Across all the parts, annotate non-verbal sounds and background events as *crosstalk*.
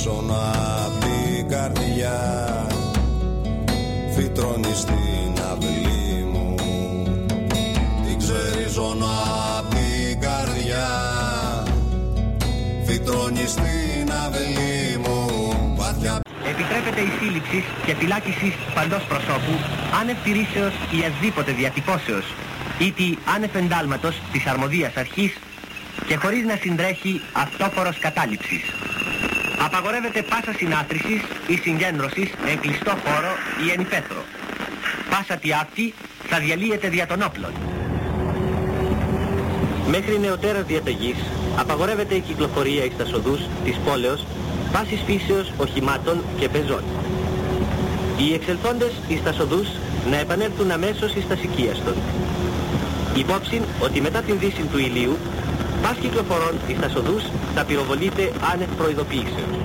ξεριζώνω απ' την καρδιά. Φυτρώνει στην αυλή μου. Την ξεριζώνω απ' την καρδιά. Φυτρώνει στην αυλή μου. Βαθιά Επιτρέπεται η σύλληψης και φυλάκιση παντός προσώπου άνευ τηρήσεως ή ασδήποτε διατυπώσεως ή τη άνευ εντάλματος της αρμοδίας αρχής και χωρίς να συντρέχει αυτόφορος κατάληψης. Απαγορεύεται πάσα συνάθρησης ή συγκέντρωσης εν κλειστό χώρο ή εν υπαίθρο. Πάσα τι αυτή θα διαλύεται δια των όπλων. Μέχρι νεωτέρας διαταγής απαγορεύεται η κυκλοφορία εις τα σοδούς της πόλεως πάσης φύσεως οχημάτων και πεζών. Οι εξελθόντες εις τα σοδούς να επανέλθουν αμέσως εις τα σικίαστον. Υπόψη ότι μετά την δύση του ηλίου, πας κυκλοφορών εις τα σοδούς θα πυροβολείται άνευ προειδοποιήσεως.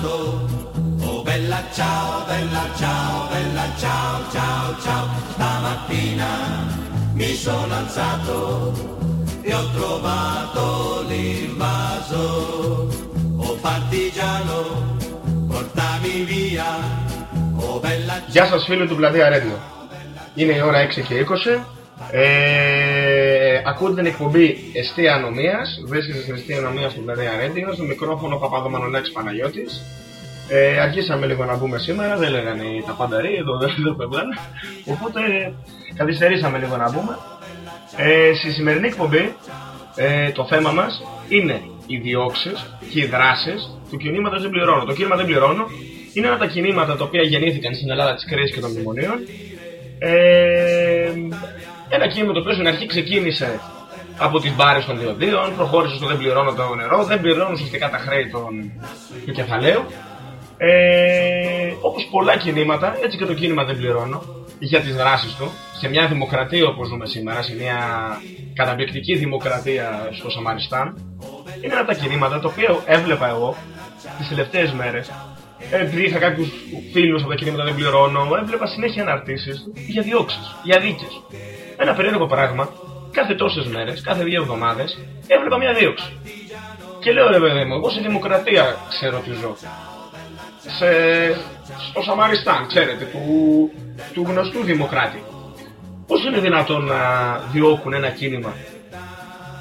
Alzato, oh bella ciao, bella ciao, bella ciao, ciao, ciao. Stamattina mi sono alzato e ho trovato l'invaso, oh partigiano, portami via, oh bella ciao. Γεια σας φίλοι του Πλατεία Radio. Είναι η ώρα 6 και 20. Ε, ακούτε την εκπομπή Εστία Ανομίας. Βρίσκεται στην Εστία Ανομίας του Πλατεία Radio. Στο μικρόφωνο Παπαδομανολάκης Παναγιώτης. Ε, αρχίσαμε λίγο να μπούμε σήμερα, δεν λέγανε οι τα πανταροί, εδώ δεν το πεβάνε. Οπότε καθυστερήσαμε λίγο να μπούμε. Ε, στη σημερινή εκπομπή ε, το θέμα μας είναι οι διώξεις και οι δράσεις του κινήματος δεν πληρώνω. Το κίνημα δεν πληρώνω είναι ένα από τα κινήματα τα οποία γεννήθηκαν στην Ελλάδα της κρίσης και των μνημονίων. Ε, ένα κίνημα το οποίο στην αρχή ξεκίνησε από τις μπάρες των διοδίων, προχώρησε στο δεν πληρώνω το νερό, δεν πληρώνω ουσιαστικά τα χρέη των, του κεφαλαίου. Ε, όπως πολλά κινήματα, έτσι και το κίνημα δεν πληρώνω για τις δράσεις του σε μια δημοκρατία όπως ζούμε σήμερα, σε μια καταπληκτική δημοκρατία στο Σαμαριστάν είναι ένα από τα κινήματα τα οποία έβλεπα εγώ τις τελευταίες μέρες επειδή είχα κάποιους φίλους από τα κινήματα δεν πληρώνω, έβλεπα συνέχεια αναρτήσεις για διώξεις, για δίκες. Ένα περίεργο πράγμα, κάθε τόσες μέρες, κάθε δύο εβδομάδες, έβλεπα μια δίωξη. Και λέω ρε παιδί μου, εγώ σε δημοκρατία ξέρω τι ζω. Σε, στο Σαμαριστάν, ξέρετε, του, του γνωστού δημοκράτη. Πώς είναι δυνατόν να διώκουν ένα κίνημα;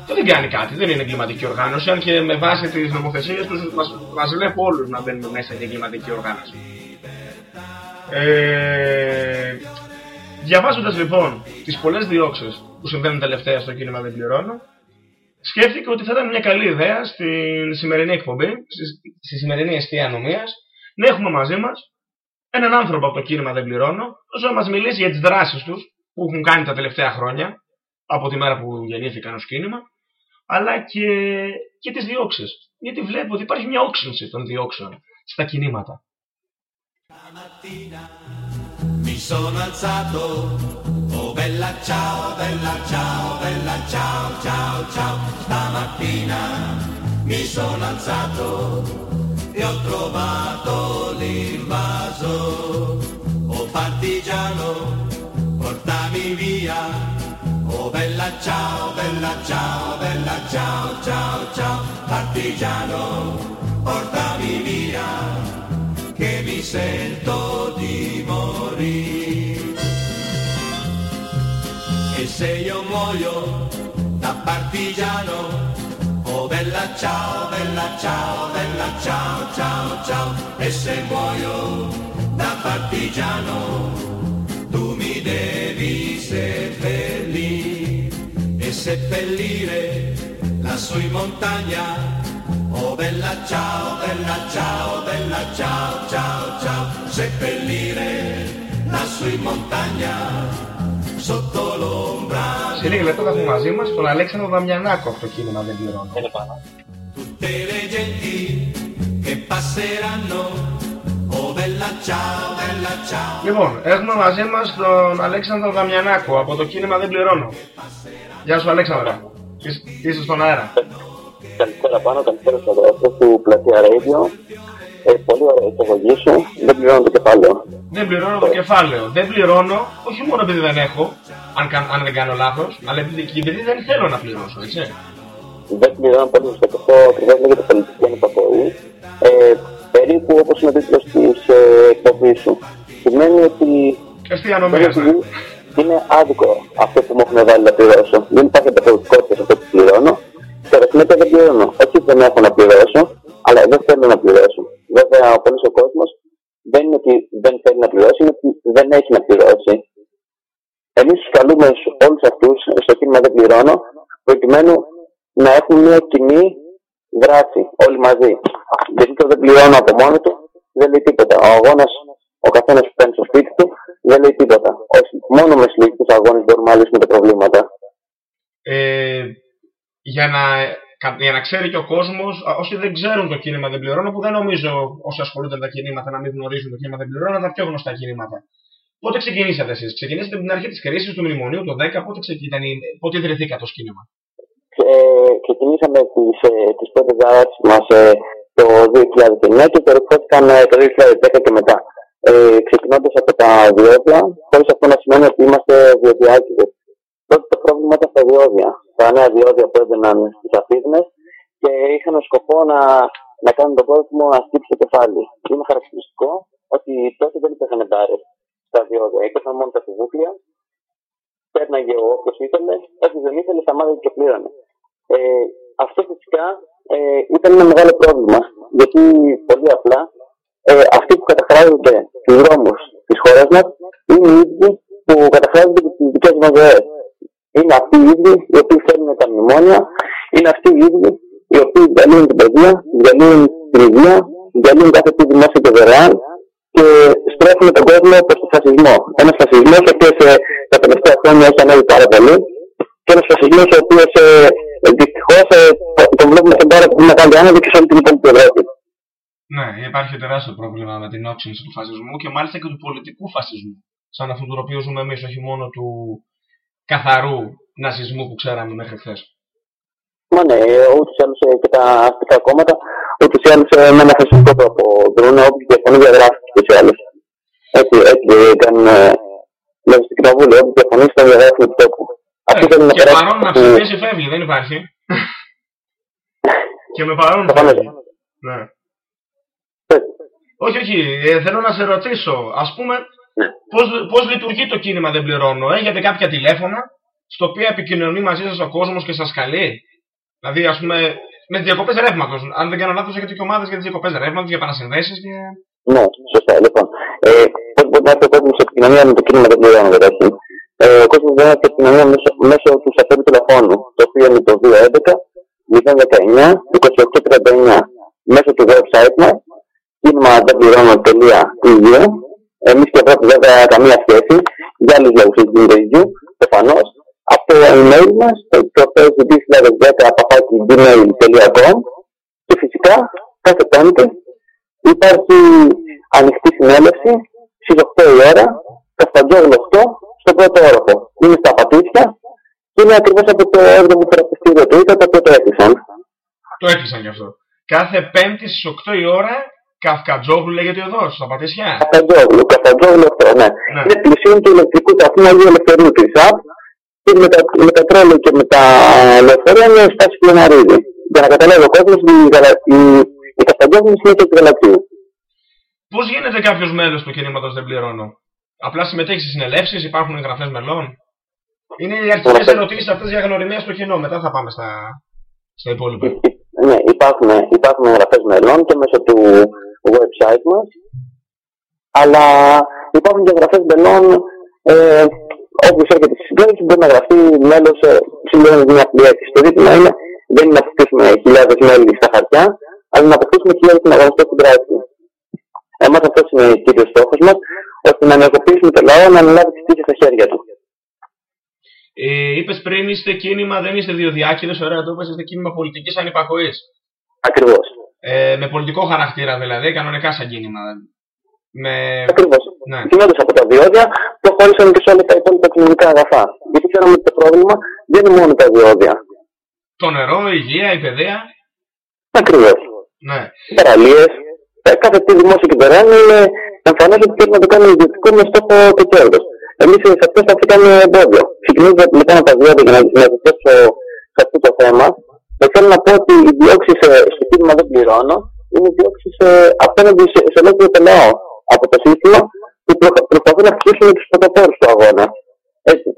Που δεν κάνει κάτι, δεν είναι εγκληματική οργάνωση, αν και με βάση τις νομοθεσίες τους μας βλέπω όλους να μπαίνουν μέσα για εγκληματική οργάνωση. Ε, Διαβάζοντας λοιπόν τις πολλές διώξεις που συμβαίνουν τελευταία στο κίνημα Δεν Πληρώνω, σκέφτηκα ότι θα ήταν μια καλή ιδέα στην σημερινή εκπομπή, στη, στη σημερινή αιστεία ανομίας, να έχουμε μαζί μας έναν άνθρωπο από το κίνημα Δεν Πληρώνω, όσο να μας μιλήσει για τις δράσεις τους που έχουν κάνει τα τελευταία χρόνια, από τη μέρα που γεννήθηκαν ως κίνημα, αλλά και, και τις διώξεις. Γιατί βλέπω ότι υπάρχει μια όξυνση των διώξεων στα κινήματα. Mi sono alzato, oh bella ciao, bella ciao, bella ciao, ciao, ciao. Stamattina mi sono alzato e ho trovato l'invaso. Oh partigiano, portami via. Oh bella ciao, bella ciao, bella ciao, ciao, ciao. Partigiano, portami via che mi sento di morire. E se io muoio da partigiano, oh bella ciao, bella ciao, bella ciao, ciao, ciao. E se muoio da partigiano, tu mi devi seppellire e seppellire lassù in montagna Oh bella ciao, bella ciao, bella ciao, ciao, ciao, seppellire lassù in montagna, sotto l'ombra Σε λίγα λεπτά θα έχουμε μαζί μας τον Αλέξανδρο Δαμιανάκο από το κίνημα Δεν Πληρώνω. tutte le genti che passeranno. Oh bella ciao, bella ciao. Λοιπόν, έχουμε μαζί μας τον Αλέξανδρο Δαμιανάκο από το κίνημα Δεν Πληρώνω. Γεια σου, Αλέξανδρα. Είσαι- Είσαι στον αέρα. Καλησπέρα πάνω, καλησπέρα στον αδερφό του Πλατεία Radio. Ε, πολύ ωραία η εισαγωγή σου. Δεν πληρώνω το κεφάλαιο. Δεν πληρώνω το κεφάλαιο. Δεν πληρώνω, όχι μόνο επειδή δεν έχω, αν, κα- αν δεν κάνω λάθος, αλλά επειδή, και επειδή δεν θέλω να πληρώσω, έτσι. Δεν πληρώνω πολύ σωστά και αυτό ακριβώς λέγεται πολιτική ανυπακοή. Ε, περίπου όπως είναι ο τίτλο τη ε, εκπομπή σου. Σημαίνει ότι Αστυνομία. είναι, είναι άδικο αυτό που μου έχουν βάλει να πληρώσω. Δεν υπάρχει ανταποδοτικότητα σε αυτό που πληρώνω. Τώρα συνέχεια δεν πληρώνω. Όχι ότι δεν έχω να πληρώσω, αλλά δεν θέλω να πληρώσω. Βέβαια, ο πολλή ο κόσμος δεν είναι ότι δεν θέλει να πληρώσει, είναι ότι δεν έχει να πληρώσει. Εμείς τους καλούμε όλους αυτούς στο κίνημα Δεν Πληρώνω, προκειμένου να έχουν μια κοινή δράση όλοι μαζί. Γιατί το δεν πληρώνω από μόνο του δεν λέει τίποτα. Ο αγώνας, ο καθένας που παίρνει στο σπίτι του, δεν λέει τίποτα. Όχι, μόνο με συλλογικού αγώνες μπορούμε να λύσουμε τα προβλήματα. Ε, για, να, κα- για να ξέρει και ο κόσμος, όσοι δεν ξέρουν το κίνημα δεν πληρώνω, που δεν νομίζω όσοι ασχολούνται με τα κινήματα να μην γνωρίζουν το κίνημα δεν πληρώνω, είναι τα πιο γνωστά κινήματα. Πότε ξεκινήσατε εσείς, Ξεκινήσατε από την αρχή της κρίσης του μνημονίου το 10, πότε, ξεκι... ήταν η- πότε ιδρυθήκατε ω κίνημα. ε, ξεκινήσαμε τις, ε, τις πρώτες δράσεις μας ε, το 2009 και περιφέρθηκαν ε, το 2010 και μετά. Ε, ξεκινώντας από τα διόδια, χωρίς αυτό να σημαίνει ότι είμαστε διοδιάκηδες. Τότε το πρόβλημα ήταν στα διόδια. Τα νέα διόδια που έδαιναν στις αφίδνες και είχαν σκοπό να, να κάνουν τον κόσμο να στύψει το κεφάλι. Είναι χαρακτηριστικό ότι τότε δεν υπήρχαν μπάρες στα διόδια. Υπήρχαν μόνο τα κουβούκλια πέρναγε ο όποιος ήθελε, όποιο δεν ήθελε, σταμάτησε και πλήρωνε. Ε, αυτό φυσικά ε, ήταν ένα μεγάλο πρόβλημα, γιατί πολύ απλά ε, αυτοί που καταχράζονται τους δρόμους της χώρας μας είναι οι ίδιοι που καταχράζονται τις δικές μας ζωές. Είναι αυτοί οι ίδιοι οι οποίοι φέρνουν τα μνημόνια, είναι αυτοί οι ίδιοι οι οποίοι διαλύουν την παιδεία, διαλύουν την υγεία, διαλύουν κάθε τι δημόσιο και δωρεάν και στρέφουν τον κόσμο προς τον φασισμό. Ένας φασισμός ο οποίος ε, τα τελευταία χρόνια έχει ανέβει πάρα πολύ και ένας φασισμός ο οποίος ε, δυστυχώς ε, τον βλέπουμε σε πάρα πολύ μεγάλη άνοδο και σε όλη την υπόλοιπη Ευρώπη. Ναι, υπάρχει τεράστιο πρόβλημα με την όξυνση του φασισμού και μάλιστα και του πολιτικού φασισμού. Σαν αυτόν τον οποίο ζούμε εμείς, όχι μόνο του καθαρού ναζισμού που ξέραμε μέχρι χθες. Μα ναι, ούτως ή άλλως ε, και τα αστικά κόμματα ούτως ή άλλως ε, με ένα φασιστικό τρόπο δρούν, όποιο διαφωνεί διαγράφει ούτως ή άλλως. Έτσι, έτσι κάνουν μέσα στο κοινοβούλιο, όποιο διαφωνεί θα διαγράφουν του τόπου. Ε, και παρόν να ψηφίσει φεύγει, δεν υπάρχει. *laughs* και με παρόν να φεύγει. Ναι. Όχι, όχι, ε, θέλω να σε ρωτήσω, ας πούμε, Ναι. πώς, πώς λειτουργεί το κίνημα Δεν Πληρώνω. Έχετε κάποια τηλέφωνα, στο οποίο επικοινωνεί μαζί σας ο κόσμος και σας καλεί; Δηλαδή, ας πούμε, με τις διακοπές ρεύματος. Αν δεν κάνω λάθος, έχετε και ομάδες για τις διακοπές ρεύματος, για επανασυνδέσεις και... Ναι, σωστά. Λοιπόν, ε, πώς μπορεί να έρθει ο κόσμος σε επικοινωνία με το κίνημα δεν πληρώνω καταρχήν. Ε, ο κόσμος μπορεί να έρθει σε επικοινωνία μέσω, μέσω του σαφέδου τηλεφώνου, το οποίο είναι το 211 019 2839. Μέσω του website μα, κίνημα δεν πληρώνω.eu. Εμείς και εδώ βέβαια καμία σχέση, για άλλου λόγου δεν γίνεται ίδιο, προφανώ. Από το email μας, το facebook 2010 gmail.com και φυσικά κάθε πέμπτη υπάρχει ανοιχτή συνέλευση στις 8 η ώρα, Κασταντζόγλου 8, στον πρώτο όροφο. Είναι στα Πατήσια και είναι ακριβώς από το 7ο θεραπευτήριο του ΙΚΑ, το οποίο το έκλεισαν. Το έκλεισαν γι' αυτό. Κάθε Πέμπτη στις 8 η ώρα, Καυκατζόγλου λέγεται εδώ, στα Πατήσια. Κασταντζόγλου, Κασταντζόγλου 8, ναι. Ναι. Είναι πλησίον του ηλεκτρικού σταθμού Αγίου Ελευθερίου της ΑΠ και με τα, με τα τρόλια και με τα λεωφορεία είναι στάση Πλεναρίδη. Για να καταλάβει ο κόσμος, η, γαλα- η, η Κασταντζόγλου είναι συνέχεια του γαλαξίου. Πώς γίνεται κάποιος μέλος του κινήματος Δεν Πληρώνω; Απλά συμμετέχεις σε συνελεύσεις, υπάρχουν εγγραφές μελών; Είναι οι αρχικές Ωραία. ερωτήσεις αυτές για γνωριμία στο κοινό. Μετά θα πάμε στα, στα υπόλοιπα. Ναι, υπάρχουν, υπάρχουν εγγραφές μελών και μέσω του website μας. Αλλά υπάρχουν και εγγραφές μελών ε, όποιος έρχεται στη συγκέντρωση μπορεί να γραφτεί μέλος ε, συμπληρώνει μια απλή αίτηση. Το ζήτημα είναι δεν είναι να αποκτήσουμε χιλιάδες μέλη στα χαρτιά, αλλά να αποκτήσουμε χιλιάδες συναγωνιστές στην πράξη. Εμάς αυτός είναι ο κύριος στόχος μας, ώστε να ενεργοποιήσουμε το λαό να αναλάβει τις τύχες στα χέρια του. Ε, είπες πριν είστε κίνημα, δεν είστε διοδιάκηρες, ωραία το είπες, είστε κίνημα πολιτικής ανυπακοής. Ακριβώς. Ε, με πολιτικό χαρακτήρα δηλαδή, κανονικά σαν κίνημα. Με... Ακριβώς. Ναι. Ξεκινώντας από τα διόδια, προχώρησαν και σε όλα τα υπόλοιπα κοινωνικά αγαθά. Γιατί ξέραμε ότι το πρόβλημα δεν είναι μόνο τα διόδια. Το νερό, η υγεία, η παιδεία. Ακριβώς. Ναι. Οι παραλίες, ε, κάθε τι δημόσιο και δωρεάν είναι εμφανές ότι πρέπει να το κάνουμε ιδιωτικό με στόχο το κέρδος. Εμείς σε αυτό θα κάνουμε εμπόδιο. Ξεκινώντας λοιπόν από τα διόδια για να, να ζητήσω σε αυτό το θέμα, ε, θέλω να πω ότι οι διώξεις στο κίνημα δεν πληρώνω είναι διώξεις απέναντι σε, σε ολόκληρο το λαό από το σύστημα που προ, προσπαθούν να χτίσουν τους πρωτοπόρους του αγώνα. Έτσι.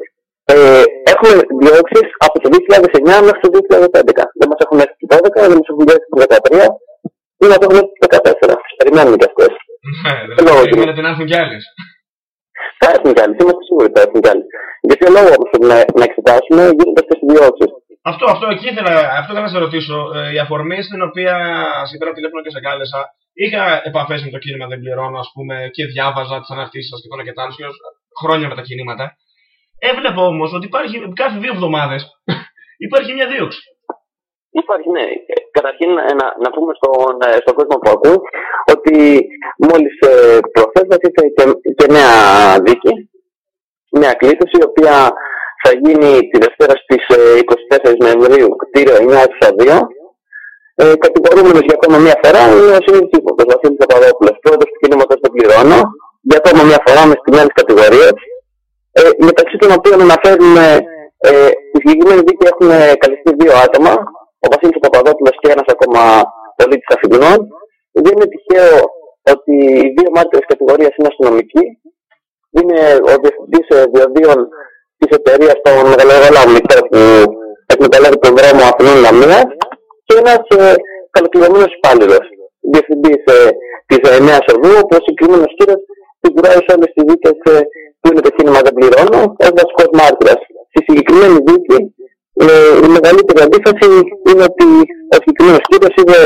Ε, έχουμε διώξεις από το 2009 μέχρι το 2011. Δεν μας έχουν έρθει το 2012, δεν μας έχουν έρθει το 2013 ή μα έχουν έρθει το 2014. Περιμένουμε κι αυτές. Ναι, λόγο δηλαδή είναι. περιμένετε να έρθουν κι άλλες. Θα έρθουν κι άλλοι, είμαστε σίγουροι ότι θα έρθουν κι άλλοι. Για ποιο λόγο όμως πρέπει να, να εξετάσουμε γίνονται αυτέ οι διώξεις. Αυτό, αυτό, εκεί ήθελα, αυτό ήθελα να σε ρωτήσω. Ε, η αφορμή στην οποία σε πήρα τηλέφωνο και σε κάλεσα, είχα επαφές με το κίνημα Δεν Πληρώνω, ας πούμε, και διάβαζα τις αναρτήσεις σας και το ένα και το άλλο, και ως χρόνια με τα κινήματα. Έβλεπα όμως ότι υπάρχει κάθε δύο εβδομάδες *laughs* υπάρχει μια δίωξη. Υπάρχει, ναι. Ε, Καταρχήν ε, να, να πούμε στον, ε, στον κόσμο που ακούν ότι μόλις ε, προχθές μας ήρθε και, και νέα δίκη, νέα κλήτωση, η οποία θα γίνει τη Δευτέρα στις ε, 24 Νοεμβρίου, κτίριο 9 ε, κατηγορούμενος για ακόμα μια φορά είναι ο Σύνδης Υπότος, Βασίλης Παπαδόπουλος, πρόεδρος του κινήματος των πληρώνω, για ακόμα μια φορά με στιμένες κατηγορίες, ε, μεταξύ των οποίων αναφέρουμε ε, στη συγκεκριμένη δίκη έχουν καλυφθεί δύο άτομα, ο Βασίλης Παπαδόπουλος και ένας ακόμα πολίτης Αθηνών. Δεν είναι τυχαίο ότι οι δύο μάρτυρες κατηγορίας είναι αστυνομικοί. Είναι ο διευθυντής ε, διοδίων της εταιρείας των Μεγαλογαλάμων που εκμεταλλεύει τον δρόμο Αθηνών Λαμίας και ένας ε, καλοκληρωμένος υπάλληλος, διευθυντής ε, της ε, Νέας Οδού, που ο συγκεκριμένος κύριος φιγουράει σε όλες τις δίκες ε, που είναι το κίνημα δεν πληρώνω, ως βασικός μάρτυρας. Στη συγκεκριμένη δίκη ε, η μεγαλύτερη αντίφαση είναι ότι ο συγκεκριμένος κύριος είναι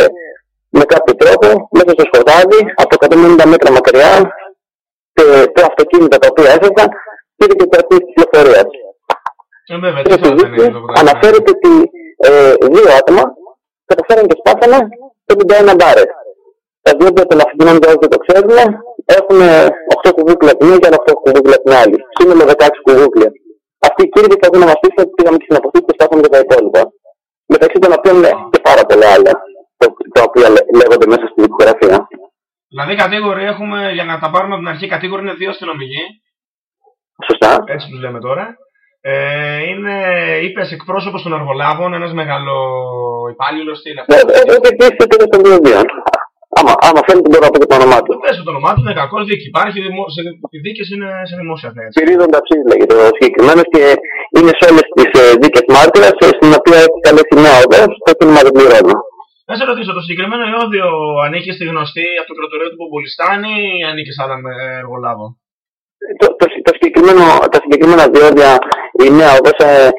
με κάποιο τρόπο μέσα στο σκοτάδι από 150 μέτρα μακριά και το αυτοκίνητο τα οποία έφευγαν πήρε και το αρχή της κυκλοφορίας. Ε, βέβαια, τι Και στη θα ήταν δίκη αυτό που αναφέρεται ότι ε, δύο άτομα καταφέραν και σπάσανε 51 μπάρες. Τα δύο των Αθηνών δεν το ξέρουν, έχουν 8 κουβούκλια την μία και άλλα 8 κουβούκλια την άλλη. Σύνολο 16 κουβούκλια. Αυτοί οι κύριοι θα να μας πείσουν ότι πήγαμε και στην αποθήκη και σπάσαμε και τα υπόλοιπα. Μεταξύ των οποίων είναι και πάρα πολλά άλλα, το- τα οποία λέ- λέγονται μέσα στη δικογραφία. Δηλαδή, κατήγοροι έχουμε, για να τα πάρουμε από την αρχή, κατήγοροι είναι δύο αστυνομικοί, Σωστά. έτσι του λέμε τώρα. Ε, είναι, είπε, εκπρόσωπο των εργολάβων, ένα μεγάλο υπάλληλο, τι είναι αυτό. Ναι, ε, ε, και είστε και των δύο δύο. Άμα, άμα θέλετε μπορώ να πω και το όνομά του. Πες το όνομά του, είναι κακό δίκη. Υπάρχει, δημο- σε, οι δίκες είναι σε δημόσια θέση. Πυρίδων Ταψή λέγεται ο συγκεκριμένο και είναι σε όλε τι δίκε μάρτυρα, στην οποία έχει καλέσει νέα οδό στο κίνημα δεν πληρώνω. Να σε ρωτήσω, το συγκεκριμένο ιόδιο ανήκει στη γνωστή αυτοκρατορία του Πομπολιστάνη ή ανήκει σε άλλα ε, εργολάβο. Το, το, το συγκεκριμένο, τα συγκεκριμένα διόδια, η νέα οδός, ε,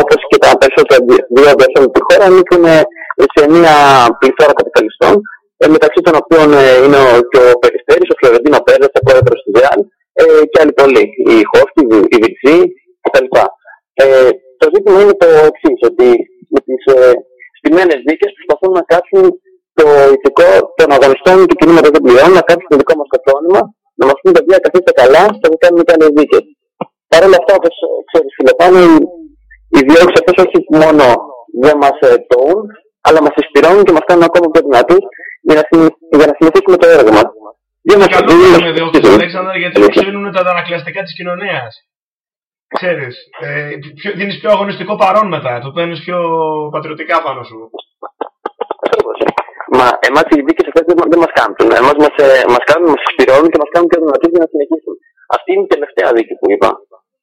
όπως και τα περισσότερα δι- διόδια σε όλη τη χώρα, ανήκουν ε, σε μια πληθώρα καπιταλιστών, ε, μεταξύ των οποίων ε, είναι ο, και ο Περιστέρης, ο Φλωρεντίνο Πέρες, ο πρόεδρος του ΔΕΑΛ ε, και άλλοι πολλοί, η Χόφτη, η Βιτσί κτλ. Ε, το ζήτημα είναι το εξής, ότι με τις ε, στημένες δίκες προσπαθούν να κάτσουν το ηθικό των αγωνιστών του κινήματος δεν πληρώνουν, να κάτσουν το δικό μας κατόνυμα, να μας πούν παιδιά καθίστε καλά, θα δεν κάνουμε και άλλες δίκες. Παρ' όλα αυτά, όπως ε, ξέρεις Φιλεπάνο, οι, οι διώξεις αυτές όχι μόνο δεν μας ε, τοούν, αλλά μας εισπυρώνουν και μας κάνουν ακόμα πιο δυνατούς για να, συνε- για να συνεχίσουμε το έργο μας. Δεν μας Καλό αφήνουν είναι να με διώκτες, συνεχίσουμε. Αλέξανδρα, γιατί οξύνουν τα ανακλαστικά της κοινωνίας. Ξέρεις, ε, πιο, δίνεις πιο αγωνιστικό παρόν μετά, το παίρνεις πιο πατριωτικά πάνω σου. Ακριβώς. Μα εμάς οι δίκες αυτές δεν, δεν μας κάνουν. Εμάς μας, ε, μας κάνουν, μας εισπυρώνουν και μας κάνουν πιο δυνατούς για να συνεχίσουμε. Αυτή είναι η τελευταία δίκη που είπα.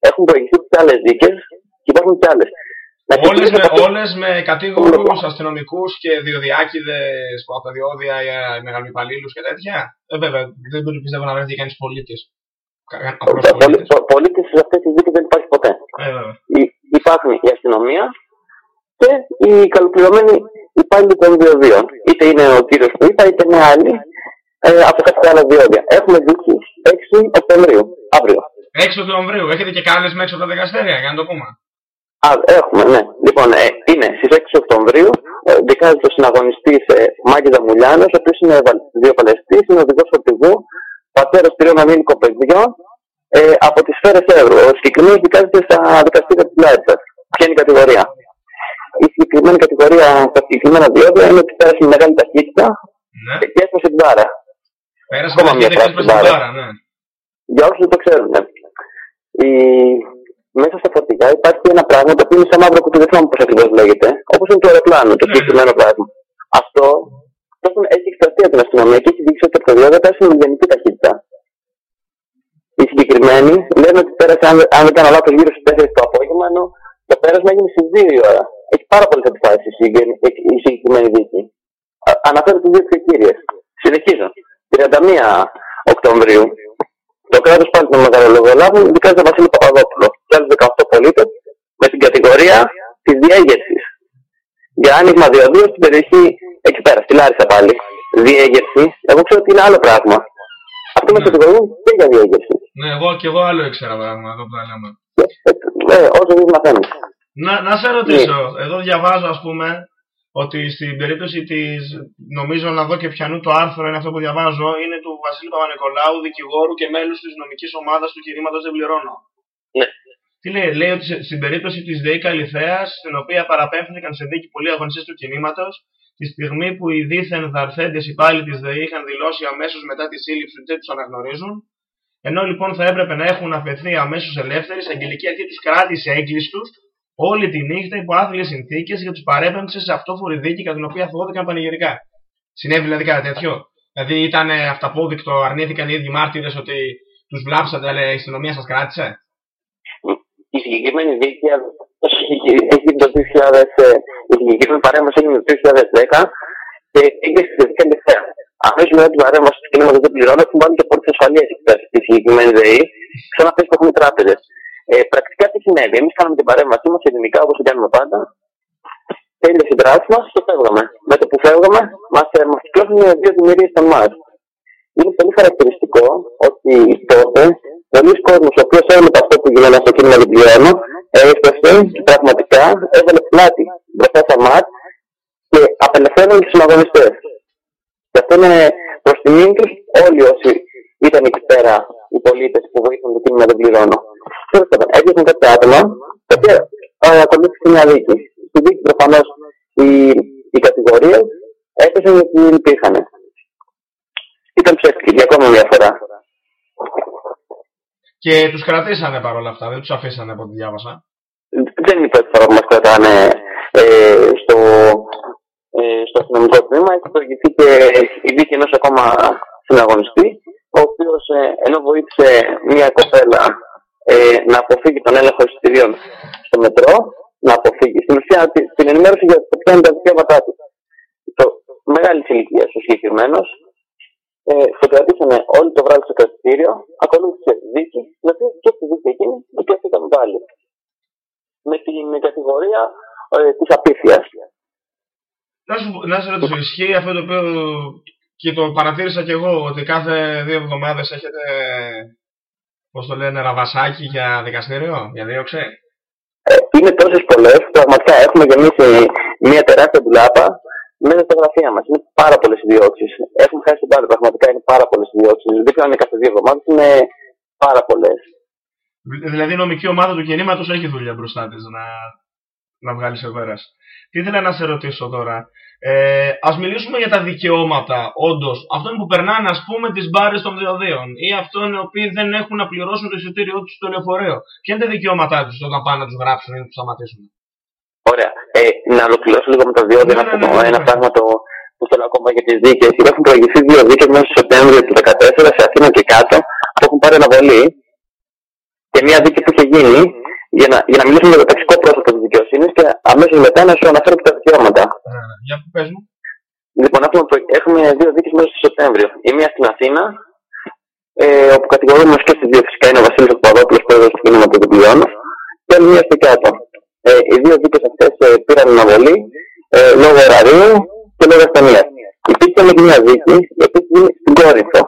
Έχουν προηγηθεί και άλλες δίκες και υπάρχουν και άλλες. Να Όλες ξεκινήσω με, από αυτό- όλες με κατήγορους, αστυνομικούς και διοδιάκηδες που από τα διόδια για μεγαλοϊπαλλήλους και τέτοια. Ε, βέβαια, δεν μπορεί πιστεύω να βρεθεί κανείς πολίτης. Κα- κα- απλός Πολί- πολίτης. πο- Πολίτες σε αυτές τις δίκες δεν υπάρχει ποτέ. Ε, βέβαια. Υ- Υπάρχουν η αστυνομία και οι καλοπληρωμένοι υπάλληλοι των διοδίων. Είτε είναι ο κύριος που είπα, είτε είναι άλλοι ε, από κάποια άλλα διόδια. Έχουμε δίκη 6 Οκτωβρίου, αύριο. 6 Οκτωβρίου, έχετε και κάλεσμα έξω από τα δικαστήρια, για να το πούμε. Α, έχουμε, ναι. Λοιπόν, ε, είναι στις 6 Οκτωβρίου, ε, δικάζεται ο συναγωνιστής ε, Μάκης Δαμουλιάνος, ο οποίος είναι βα- βιοπαλαιστής, είναι οδηγός φορτηγού, πατέρας τριών ανήλικων παιδιών, ε, από τις σφαίρες Εύρου. Ο συγκεκριμένος δικάζεται στα δικαστήρια της Λάριτσας. Ποια είναι η κατηγορία; Η συγκεκριμένη κατηγορία στα συγκεκριμένα διόδια είναι ότι πέρασε με μεγάλη ταχύτητα Ναι. και έσπασε την μπάρα. Πέρασε Ακόμα με μια ταχύτητα φράση και στην έσπασε την μπάρα. μπάρα, ναι. Για όσους δεν το ξέρουν. ε. Η... Μέσα στα φορτηγά υπάρχει ένα πράγμα το οποίο είναι σαν μαύρο κουτί, δεν θυμάμαι πώς ακριβώς λέγεται. Όπως είναι το αεροπλάνο, το Ναι. συγκεκριμένο πράγμα. Αυτό το έχουν, έχει εκστρατεία από την αστυνομία και έχει δείξει ότι το δεν πέρασε με μηδενική ταχύτητα. Οι συγκεκριμένοι λένε ότι πέρασε, αν, αν δεν κάνω λάθος, γύρω στις 4 το απόγευμα, ενώ το πέρασμα έγινε στις 2 η ώρα. Έχει πάρα πολλές αντιφάσει η συγκεκριμένη- η συγκεκριμένη δίκη. Α- Αναφέρω τις δύο κριτήριες. Συνεχίζω. 31 Οκτωβρίου, το κράτος πάλι των μεγαλολογολάβων δικάζει τον Βασίλης Παπαδόπουλος και άλλου 18 πολίτες με την κατηγορία της διέγερσης. Για άνοιγμα διοδίων στην περιοχή εκεί πέρα, στη Λάρισα πάλι. Διέγερση, εγώ ξέρω ότι είναι άλλο πράγμα. Αυτό με Ναι. κατηγορούν και για διέγερση. Ναι, εγώ και εγώ άλλο ήξερα πράγμα, εδώ που τα λέμε. Ε, ε, όσο δεν μαθαίνω. Να, να σε ρωτήσω, εδώ διαβάζω ας πούμε ότι στην περίπτωση της, νομίζω να δω και πιανού το άρθρο είναι αυτό που διαβάζω, είναι του Βασίλη Παπα-Νικολάου, δικηγόρου και μέλους της νομικής ομάδας του κηρύγματος Δεν Πληρώνω. Ναι. Τι λέει, λέει ότι σε- στην περίπτωση της ΔΕΗ Καλυθέας, στην οποία παραπέμφθηκαν σε δίκη πολλοί αγωνιστές του κινήματος, τη στιγμή που οι δίθεν δαρθέντες υπάλληλοι της ΔΕΗ είχαν δηλώσει αμέσως μετά τη σύλληψη ότι δεν τους αναγνωρίζουν, ενώ λοιπόν θα έπρεπε να έχουν αφαιθεί αμέσως ελεύθεροι, η αγγελική αρχή τους κράτησε έγκλειστου όλη τη νύχτα υπό άθλιες συνθήκες και τους παρέπεμψες σε αυτόφορη δίκη κατά την οποία θωώθηκαν πανηγυρικά. Συνέβη δηλαδή κάτι τέτοιο; Δηλαδή ήταν ε, αυταπόδεικτο, αρνήθηκαν οι ίδιοι μάρτυρες ότι τους βλάψατε, αλλά η αστυνομία σας κράτησε; Η συγκεκριμένη δίκη έχει έχει γίνει το 2000, ε, η συγκεκριμένη παρέμβαση έγινε το 2010 και έγινε στη δική τελευταία. Αμέσω μετά την παρέμβαση του κινήματο δεν πληρώνω, έχουν βάλει και πόρτε ασφαλεία εκεί πέρα στη συγκεκριμένη ΔΕΗ, σαν αυτές που έχουν οι τράπεζες. Ε, πρακτικά τι συνέβη, εμείς κάναμε την παρέμβασή μας ειρηνικά όπως την κάνουμε πάντα. Τέλειωσε η δράση μας και φεύγαμε. Με το που φεύγαμε, μας μας κυκλώσουν δύο δημιουργίε στον ΜΑΡ. Είναι πολύ χαρακτηριστικό ότι τότε πολλοί κόσμοι, ο οποίος έβλεπε αυτό που γινόταν στο κίνημα του πληρώνω, έφτασε και πραγματικά έβαλε πλάτη μπροστά στα ΜΑΤ και απελευθέρωνε τους συναγωνιστές. Και αυτό είναι προς τιμήν τους όλοι όσοι ήταν εκεί πέρα οι πολίτες που βοήθησαν το κίνημα δεν πληρώνω. Τέλος πάντων, έπιασαν κάποια άτομα τα οποία ε, ακολούθησε μια δίκη. Στη δίκη προφανώς οι, οι κατηγορίες έπεσαν γιατί δεν υπήρχαν. Ήταν ψεύτικη για ακόμα μια φορά. Και τους κρατήσανε παρόλα αυτά, δεν τους αφήσανε από ό,τι διάβασα. δεν είναι η πρώτη φορά που μας κρατάνε ε, στο, ε, στο αστυνομικό τμήμα. Έχει προηγηθεί και η δίκη ενός ακόμα συναγωνιστή, ο οποίος ε, ενώ βοήθησε μια κοπέλα ε, να αποφύγει τον έλεγχο εισιτηρίων στο μετρό, να αποφύγει. Στην ουσία τη- την ενημέρωση για το ποια είναι τα δικαιώματά του. Το μεγάλη ηλικία ο συγκεκριμένος, ε, το κρατήσανε όλο το βράδυ στο κρατητήριο, ακολούθησε δίκη, την οποία και στη δίκη εκείνη δικαιωθήκαν πάλι με την κατηγορία ε, της απίθειας. Να σου, να σε ρωτήσω, ισχύει αυτό το οποίο και το παρατήρησα κι εγώ, ότι κάθε δύο εβδομάδες έχετε, πώς το λένε, ραβασάκι για δικαστήριο, για δίωξη. Ε, είναι τόσες πολλές, πραγματικά έχουμε γεμίσει μια τεράστια ντουλάπα μέσα στα γραφεία μας. Είναι πάρα πολλές ιδιώξεις. Έχουμε χάσει την πάντα, πραγματικά είναι πάρα πολλές ιδιώξεις. Δεν ξέρω αν είναι κάθε δύο εβδομάδες, είναι πάρα πολλές. Δηλαδή η νομική ομάδα του κινήματος έχει δουλειά μπροστά της να, να βγάλει σε πέρα. Τι ήθελα να σε ρωτήσω τώρα. Ε, Α μιλήσουμε για τα δικαιώματα, όντως. Αυτών που περνάνε, ας πούμε, τις μπάρες των διοδίων ή αυτών οι οποίοι δεν έχουν να πληρώσουν το εισιτήριό τους στο λεωφορείο. Ποια είναι τα δικαιώματά τους όταν πάνε να τους γράψουν ή να τους σταματήσουν; Ωραία. Ε, να ολοκληρώσω λίγο με τα διόδια, Ναι, να ναι, πω ναι, ναι, ένα ναι. πράγμα το, που θέλω ακόμα για τις δίκες. Έχουν προηγηθεί δύο δίκες μέσα στο Σεπτέμβριο του 2014 σε Αθήνα και κάτω που έχουν πάρει αναβολή και μια δίκη που είχε γίνει για να, για να μιλήσουμε για το ταξικό πρόσωπο της δικαιοσύνης και αμέσως μετά να σου αναφέρω και τα δικαιώματα. Ε, για που πες μου. Λοιπόν, έχουμε, προ- έχουμε δύο δίκες μέσα στο Σεπτέμβριο. Η μία στην Αθήνα, ε, όπου κατηγορούμενος και στις δύο φυσικά είναι ο Βασίλης Παπαδόπουλος, πρόεδρος του κινήματος του Πλειώνου, και άλλη μία στο κάτω. Ε, οι δύο δίκες αυτές ε, πήραν αναβολή ε, λόγω ωραρίου και λόγω ασθενείας. Υπήρχε άλλη μια δίκη, η οποία έχει γίνει στην Κόρινθο.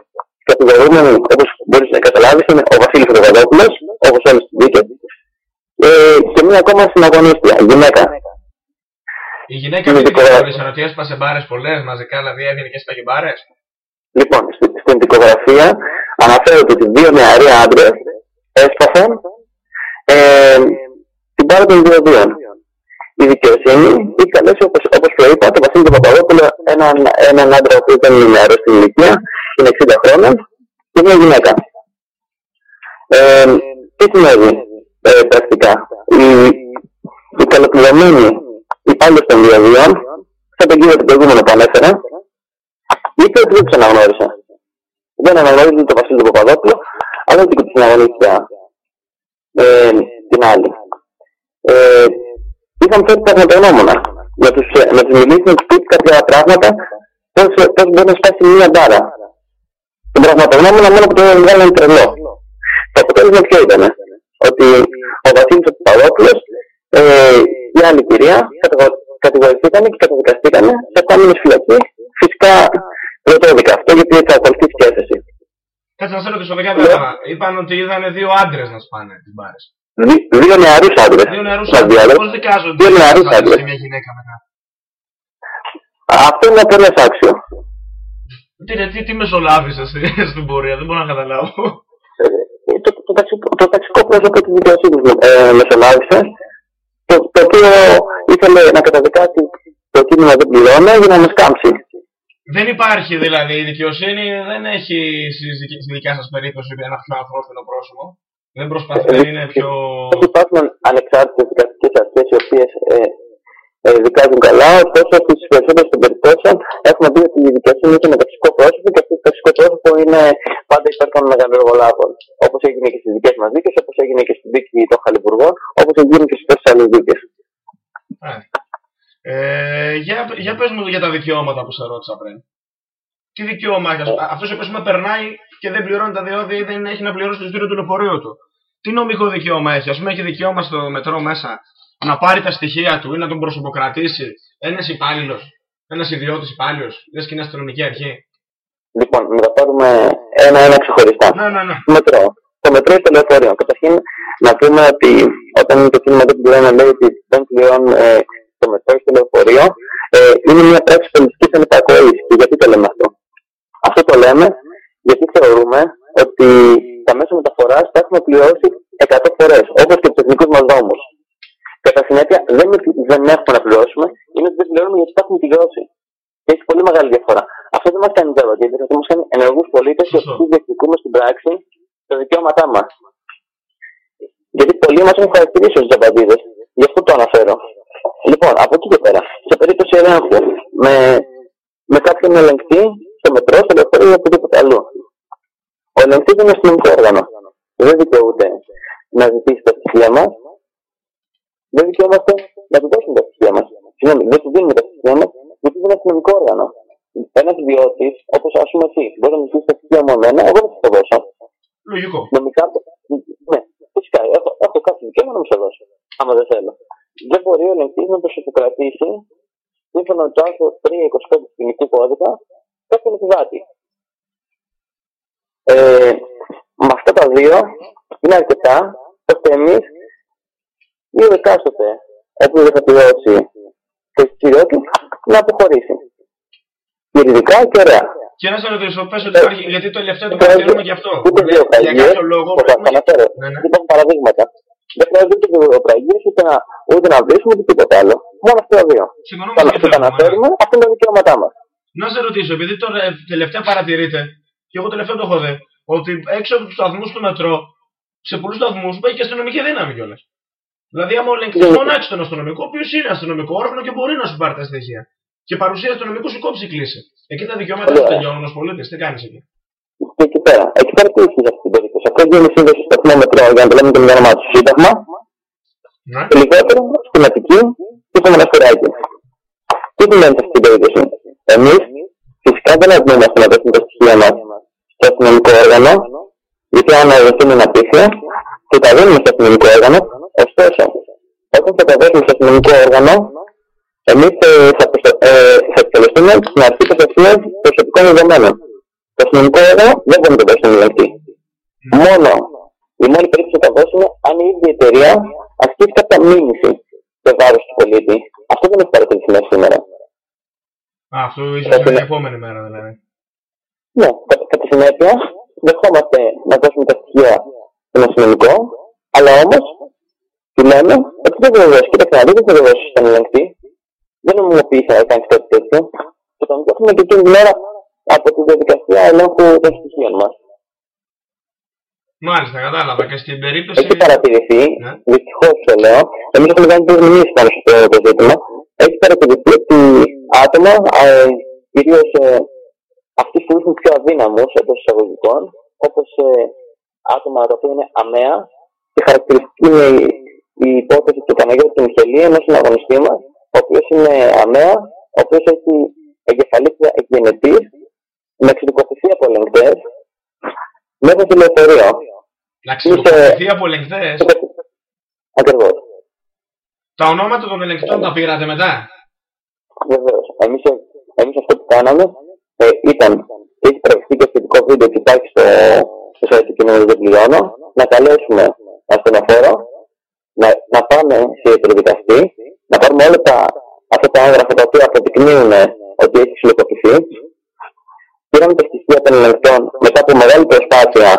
Κατηγορούμενοι, όπως μπορείς να καταλάβεις, είναι ο Βασίλης Παπαδόπουλος, όπως όλες τις δίκες, ε, και μία ακόμα συναγωνίστρια, γυναίκα. Η γυναίκα Είναι αυτή τι δικογράφη. κατηγορήσε, ότι έσπασε μπάρες πολλές μαζικά, δηλαδή έβγαινε και έσπαγε μπάρες. Λοιπόν, στη- στην δικογραφία αναφέρεται ότι δύο νεαροί άντρες έσπασαν ε, την πάρα των διοδίων. Η δικαιοσύνη έχει καλέσει, όπως, όπως προείπα, τον Βασίλη τον Παπαδόπουλο, έναν, έναν άντρα ο οποίος δεν είναι νεαρός στην ηλικία, είναι 60 χρόνων, και μια γυναίκα. Ε, τι σημαίνει; Ε, πρακτικά. Οι, οι καλοπληρωμένοι υπάλληλοι των διοδίων, σαν τον κύριο του προηγούμενο που ανέφερα, είπε ότι δεν τους αναγνώρισε. Δεν αναγνώριζε τον Βασίλη τον Παπαδόπουλο, αλλά και την συναγωνίστρια ε, την άλλη. Ε, είχαν φέρει πραγματογνώμονα. Να τους, ε, να τους μιλήσει, να τους πει κάποια πράγματα, πώς, ε, πώς μπορεί να σπάσει μια μπάρα. Τον πραγματογνώμονα μόνο που τον βγάλανε τρελό. Το αποτέλεσμα ποιο ήταν. Ότι ο Βασίλης ο Παπαδόπουλος ε, η άλλη κυρία κατηγο- κατηγορηθήκανε και καταδικαστήκανε σε 7 μήνες φυλακή. Φυσικά δεν το έδικα αυτό γιατί θα ακολουθήσει και έφεση. Κάτσε να σε ρωτήσω, δεν κατάλαβα. Είπαν ότι είδανε δύο άντρες να σπάνε τι μπάρες. Δι- δύο νεαρούς άντρες. Δύο νεαρούς Να άντρες. διάλεγω. Πώς δικάζονται Δύο νεαρούς άντρες άντρες. σε μια γυναίκα μετά; Αυτό είναι πολύ άξιο. Τι, ρε, τι, τι μεσολάβησες *laughs* στην πορεία, δεν μπορώ να καταλάβω. Ε, το, το, ταξικό, το ταξικό πρόσωπο τη δικαιοσύνη ε, μεσολάβησε, το, το οποίο ήθελε να καταδικάσει το κείμενο δεν πληρώνει για να μα κάμψει. Δεν υπάρχει δηλαδή η δικαιοσύνη, δεν έχει στη δικ- στη δικιά σας περίπτωση ένα πιο ανθρώπινο πρόσωπο. Δεν προσπαθεί να είναι πιο. Όχι υπάρχουν ανεξάρτητες δικαστικές αρχές οι οποίες ε, ε, δικάζουν καλά, ωστόσο στι περισσότερε των περιπτώσεων έχουμε δει ότι η δικαιοσύνη έχει μεταξικό πρόσωπο και αυτό το μεταξικό πρόσωπο είναι πάντα υπέρ των μεγαλοεργολάβων. Όπως έγινε και στις δικές μας δίκες, όπως έγινε και στη δίκη των Χαλιβουργών, όπως έγινε και στις τόσε άλλες δίκες. Ε. Ε, για, για πες μου για τα δικαιώματα που σε ρώτησα πριν. Τι δικαίωμα έχεις, αυτός ο οποίος περνάει και δεν πληρώνει τα διόδια ή δεν έχει να πληρώσει το εισιτήριο του λεωφορείου του. Τι νομικό δικαίωμα έχει, ας πούμε, έχει δικαίωμα στο μετρό μέσα να πάρει τα στοιχεία του ή να τον προσωποκρατήσει ένας υπάλληλος, ένας ιδιώτης υπάλληλος, λες και είναι αστυνομική αρχή. Λοιπόν, να τα πάρουμε ένα-ένα ξεχωριστά. Ναι, ναι, ναι. Το μετρό. Το μετρό ή το λεωφορείο. Καταρχήν, να πούμε ότι όταν το κίνημα δεν πληρώνει, να λέει ότι δεν πληρώνει ε, το μετρό ή το λεωφορείο, ε, είναι μια πράξη πολιτικής ανυπακοή. Και γιατί το λέμε αυτό; Αυτό το λέμε γιατί θεωρούμε ότι τα μέσα μεταφοράς τα έχουμε πληρώσει 100 φορές, όπως και τους εθνικούς μας νόμου. Κατά συνέπεια, δεν είναι ότι δεν έχουμε να πληρώσουμε, είναι ότι δεν πληρώνουμε γιατί τα έχουμε πληρώσει. Και έχει πολύ μεγάλη διαφορά. Αυτό δεν μας κάνει τζαμπατζίδε, αυτό μας κάνει ενεργούς πολίτες οι Σωστό. οποίοι διεκδικούμε στην πράξη τα δικαιώματά μας. Γιατί πολλοί μας έχουν χαρακτηρίσει ως τζαμπατζίδε, γι' αυτό το αναφέρω. Λοιπόν, από εκεί και πέρα, σε περίπτωση ελέγχου με, με κάποιον ελεγκτή, στο μετρό, στο λεωφορείο ή οπουδήποτε αλλού. Ο ελεγκτής είναι αστυνομικό όργανο. Δεν δικαιούται να ζητήσει τα στοιχεία μας. Δεν δικαιούμαστε να του δώσουμε τα στοιχεία μα. Συγγνώμη, δεν του δίνουμε τα στοιχεία μα, γιατί δεν είναι αστυνομικό όργανο. Ένας ιδιώτης, όπως ας πούμε εσύ, μπορεί να μου ζητήσει τα στοιχεία μου εμένα, εγώ δεν θα το δώσω. Λογικό. Νομικά, ναι, φυσικά, έχω, έχω κάθε δικαίωμα να μου σε δώσω, άμα δεν θέλω. Δεν μπορεί ο ελεγκτή να προσωποκρατήσει, σύμφωνα με το άρθρο 325 του ποινικού κώδικα, κάποιον επιβάτη. Ε, με αυτά τα δύο είναι αρκετά, ώστε εμεί ή ο εκάστοτε, όποιο δεν θα πληρώσει το εισιτήριό του, να αποχωρήσει. Ειρηνικά και ωραία. Και να σα ρωτήσω, πες ότι ε, υπάρχει, γιατί το τελευταίο το ε, παρατηρούμε και αυτό. Ούτε δύο Για κάποιο λόγο. Υπάρχουν ναι, ναι. λοιπόν, παραδείγματα. Δεν χρειάζεται ούτε βιοπραγίε, ούτε, ούτε να βρίσκουμε ούτε τίποτα άλλο. Μόνο αυτά τα δύο. Συμφωνούμε με αυτό. Τα ναι. αναφέρουμε, αυτό είναι τα δικαιώματά μας. Να σε ρωτήσω, επειδή τώρα τελευταία παρατηρείτε, και εγώ τελευταίο το έχω δει, ότι έξω από τους σταθμούς του μετρό, σε πολλούς σταθμούς υπάρχει και αστυνομική δύναμη κιόλας. Δηλαδή, άμα ο ελεγκτή Ναι. φωνάξει τον αστυνομικό, ο οποίος είναι αστυνομικό όργανο και μπορεί να σου πάρει τα στοιχεία. Και παρουσία αστυνομικού σου κόψει η κλίση. Εκεί τα δικαιώματα σου Ωραία. τελειώνουν ως πολίτη. Τι κάνεις εκεί; Και εκεί πέρα. Εκεί πέρα τι ισχύει σε αυτή την περίπτωση. Αυτό γίνει σύνδεση στο σταθμό μετρό για να το λέμε το μήνυμά του Σύνταγμα. Ναι. Και λιγότερο στην Αττική και στο Μοναστηράκι. Τι σημαίνει σε αυτή την περίπτωση; Εμείς φυσικά δεν αρνούμαστε να δώσουμε τα στοιχεία μας στο αστυνομικό όργανο, γιατί αν αρνηθούν είναι απίθυα, και τα δίνουμε στο αστυνομικό όργανο. Ωστόσο, όταν θα τα δώσουμε στο αστυνομικό όργανο, εμείς θα, προστα... ε, θα εκτελεστούμε στην αρχή προστασία προσωπικών δεδομένων. Το αστυνομικό όργανο δεν μπορεί να το δώσει στον ελεγκτή. Μόνο η μόνη περίπτωση που θα δώσουμε αν η ίδια η εταιρεία ασκήσει κάποια μήνυση σε βάρος του πολίτη. Αυτό δεν έχει παρατηρηθεί μέχρι σήμερα. Α, αυτό ίσως είναι την επόμενη μέρα δηλαδή. Ναι, κα- κατά συνέπεια, δεχόμαστε να δώσουμε τα στοιχεία στον αστυνομικό, αλλά όμως του λέμε ότι δεν θα το δώσει. Κοίταξε να δει, δεν θα το δώσει στον ελεγκτή. Δεν νομιμοποιήσει να κάνει κάτι τέτοιο. Και τον δώσουμε και εκείνη την ώρα από τη διαδικασία ελέγχου των στοιχείων μας. Μάλιστα, κατάλαβα. Και στην περίπτωση. Έχει παρατηρηθεί, Ναι. δυστυχώς το λέω, εμείς έχουμε κάνει τρεις μηνύσεις πάνω στο το ζήτημα. Έχει παρατηρηθεί ότι άτομα, ε, κυρίως ε, αυτοί που ήσουν πιο αδύναμους εντός εισαγωγικών, όπως ε, άτομα τα οποία είναι αμαία, και χαρακτηριστική είναι η, η υπόθεση του Παναγιώτη του Μιχελή, ενός συναγωνιστή μας, ο οποίος είναι αμαία, ο οποίος έχει εγκεφαλήθεια εκγενετής, με εξειδικοποιηθεί από ελεγκτές, μέσα στο λεωφορείο. Να ξυλοκοπηθεί από ελεγκτές; Ακριβώς. Τα ονόματα των ελεγκτών τα πήρατε μετά; Βεβαίως. Εμείς εμείς αυτό που κάναμε ε, ήταν και έχει τραγουστεί και σχετικό βίντεο που υπάρχει στο, στο site του κοινού δεν πληρώνω να καλέσουμε ασθενοφόρο να, να πάμε σε υπερδικαστή, να πάρουμε όλα τα, αυτά τα έγγραφα τα οποία αποδεικνύουν ότι έχει ξυλοκοπηθεί. Πήραμε τα στοιχεία των ελεγκτών μετά από μεγάλη προσπάθεια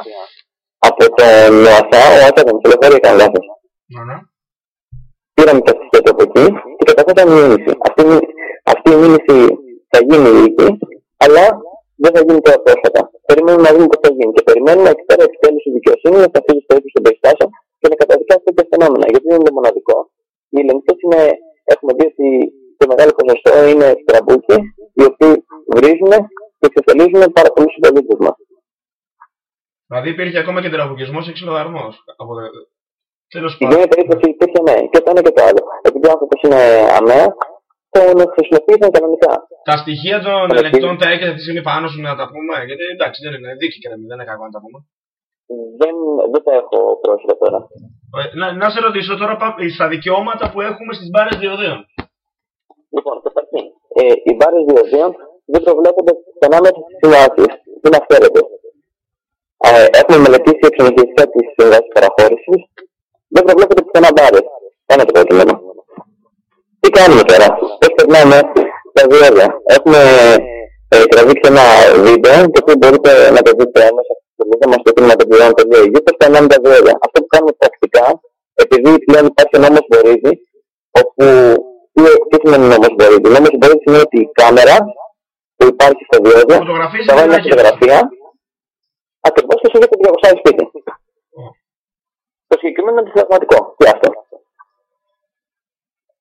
από τον ΟΑΣΑ, ο ΟΑΣΑ ήταν στο λεωφορείο, έκανε λάθος. Ναι, ναι. Πήραμε τα στοιχεία του από εκεί και καταθέσαμε μήνυση. Αυτή, αυτή η μήνυση θα γίνει δίκη, αλλά δεν θα γίνει τώρα πρόσφατα. Περιμένουμε να δούμε πώς θα γίνει. Και περιμένουμε εκεί πέρα επιτέλου η δικαιοσύνης να σταθεί στο ύψος των περιστάσεων και να καταδικάσει τέτοια φαινόμενα. Γιατί δεν είναι το μοναδικό. Οι ελεγκτές είναι, έχουμε δει ότι το μεγάλο ποσοστό είναι τραμπούκοι, οι οποίοι βρίζουν και εξασφαλίζουν πάρα πολλού συμπολίτε μας. Δηλαδή υπήρχε ακόμα και τραυκισμό ή ξυλοδαρμός. Από... Τέλος Στην πάντων. μία περίπτωση υπήρχε ναι, και το ένα και το άλλο. Επειδή ο άνθρωπος είναι αμαία, τον χρησιμοποίησαν κανονικά. Τα στοιχεία των Καλά, ελεκτών τα έχετε αυτή τη στιγμή πάνω σου να τα πούμε. Γιατί εντάξει, δεν είναι δίκη και να μην- δεν είναι κακό να τα πούμε. Δεν, δεν τα έχω πρόσφατα τώρα. Ε, Να, να σε ρωτήσω τώρα πά- στα δικαιώματα που έχουμε στις μπάρες διοδίων. Λοιπόν, καταρχήν, ε, οι μπάρες διοδίων δεν προβλέπονται πουθενά μέσα στι συμβάσει. Δεν αυθαίρεται. Ε, έχουμε μελετήσει εξονυχιστικά τη συμβάση παραχώρησης. Δεν προβλέπονται πουθενά μπάρες. Ένα το πρώτο λέμε. Τι κάνουμε τώρα, πώς περνάμε τα διόδια. Έχουμε ε, τραβήξει ένα βίντεο το οποίο μπορείτε να το δείτε μέσα στη σελίδα μα στο κινηματοπληρών.eu πώ περνάμε τα διόδια. Αυτό που κάνουμε πρακτικά, επειδή πλέον υπάρχει ο νόμος Βορύδη, όπου τι, τι σημαίνει νόμος Βορύδη; Νόμος Βορύδης σημαίνει ότι η κάμερα που υπάρχει στο διόδιο Φωτογραφίες θα είναι βάλει μια ένα φωτογραφία ακριβώς και σου έχει το 300 σπίτι. Το συγκεκριμένο είναι συνταγματικό. Τι αυτό;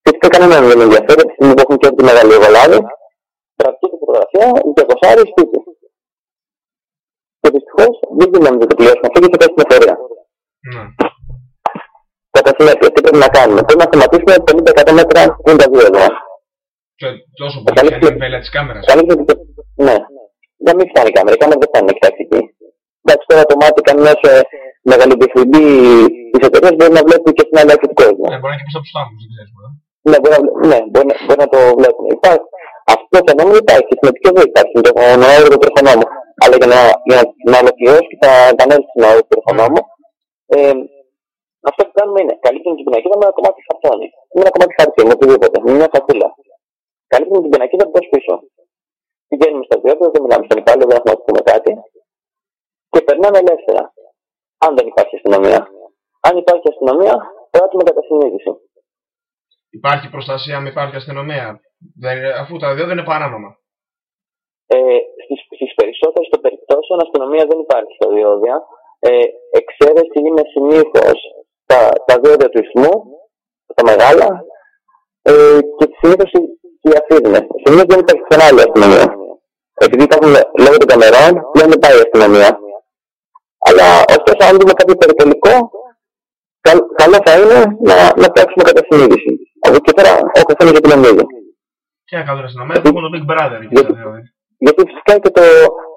Φυσικά κανέναν δεν ενδιαφέρει, από τη στιγμή που έχουν και από τη μεγάλη ευαλάδη, πρακτική τη φωτογραφία, 200 σπίτι. Και δυστυχώς δεν δίναμε να το πληρώσουμε αυτό και θα πέσει στην εφορία. Ναι. Κατά συνέπεια, τι πρέπει να κάνουμε. Πρέπει να σταματήσουμε 50 μέτρα που είναι τα δύο εδώ. Και τόσο πολύ Καλή είναι η εμβέλεια της κάμερας. Καλύπτει ότι. Ναι. Να μην φτάνει η κάμερα. Η κάμερα δεν φτάνει εκτακτική. Εντάξει, τώρα το μάτι κανένα ε, μεγαλοδιευθυντή της εταιρείας μπορεί να βλέπει και στην άλλη άκρη του κόσμου. Ναι, μπορεί να είναι και πίσω από τους τάμπου, δεν ξέρεις. μπορεί. Ναι, μπορεί να, βλέ- ναι, μπορεί να, μπορεί να το βλέπουν. Υπάρχει. Αυτό το φαινόμενο υπάρχει και στην επικοινωνία υπάρχει. Το νοέρο του τροχονόμου. Αλλά για να, για να, να ολοκληρώσω και θα επανέλθω στην νοέρο του τροχονόμου, ε, αυτό που κάνουμε είναι καλύπτουμε την πινακίδα με ένα κομμάτι χαρτόνι. Με ένα κομμάτι χαρτί, με οτιδήποτε. Με μια σακούλα. Καλύπτουμε την πινακίδα μπρος πίσω. Πηγαίνουμε στα διόδια, δεν μιλάμε στον υπάλληλο, δεν έχουμε να του πούμε κάτι. Και περνάμε ελεύθερα. Αν δεν υπάρχει αστυνομία. Αν υπάρχει αστυνομία, πράττουμε κατά συνείδηση. Υπάρχει προστασία αν υπάρχει αστυνομία. Δεν είναι- αφού τα δύο δεν είναι παράνομα. Ε, στις, στις περισσότερες των περιπτώσεων αστυνομία δεν υπάρχει στα διόδια. Ε, εξαίρεση είναι συνήθως τα, τα διόδια του Ισθμού, τα μεγάλα, ε, και συνήθως οι, οι αφίδνες. Συνήθως δεν υπάρχει πουθενά άλλη αστυνομία. Επειδή υπάρχουν λόγω των καμερών, πλέον δεν πάει η αστυνομία. Αλλά ωστόσο, αν δούμε κάποιο περιπολικό, καλ, καλό θα είναι να, να πράξουμε κατά συνείδηση. Από εκεί και πέρα, ο καθένας για την νομίζει. Τι να κάνουν αστυνομία, θα πούμε το Big Brother εκεί στα δύο. ε. Γιατί φυσικά και το,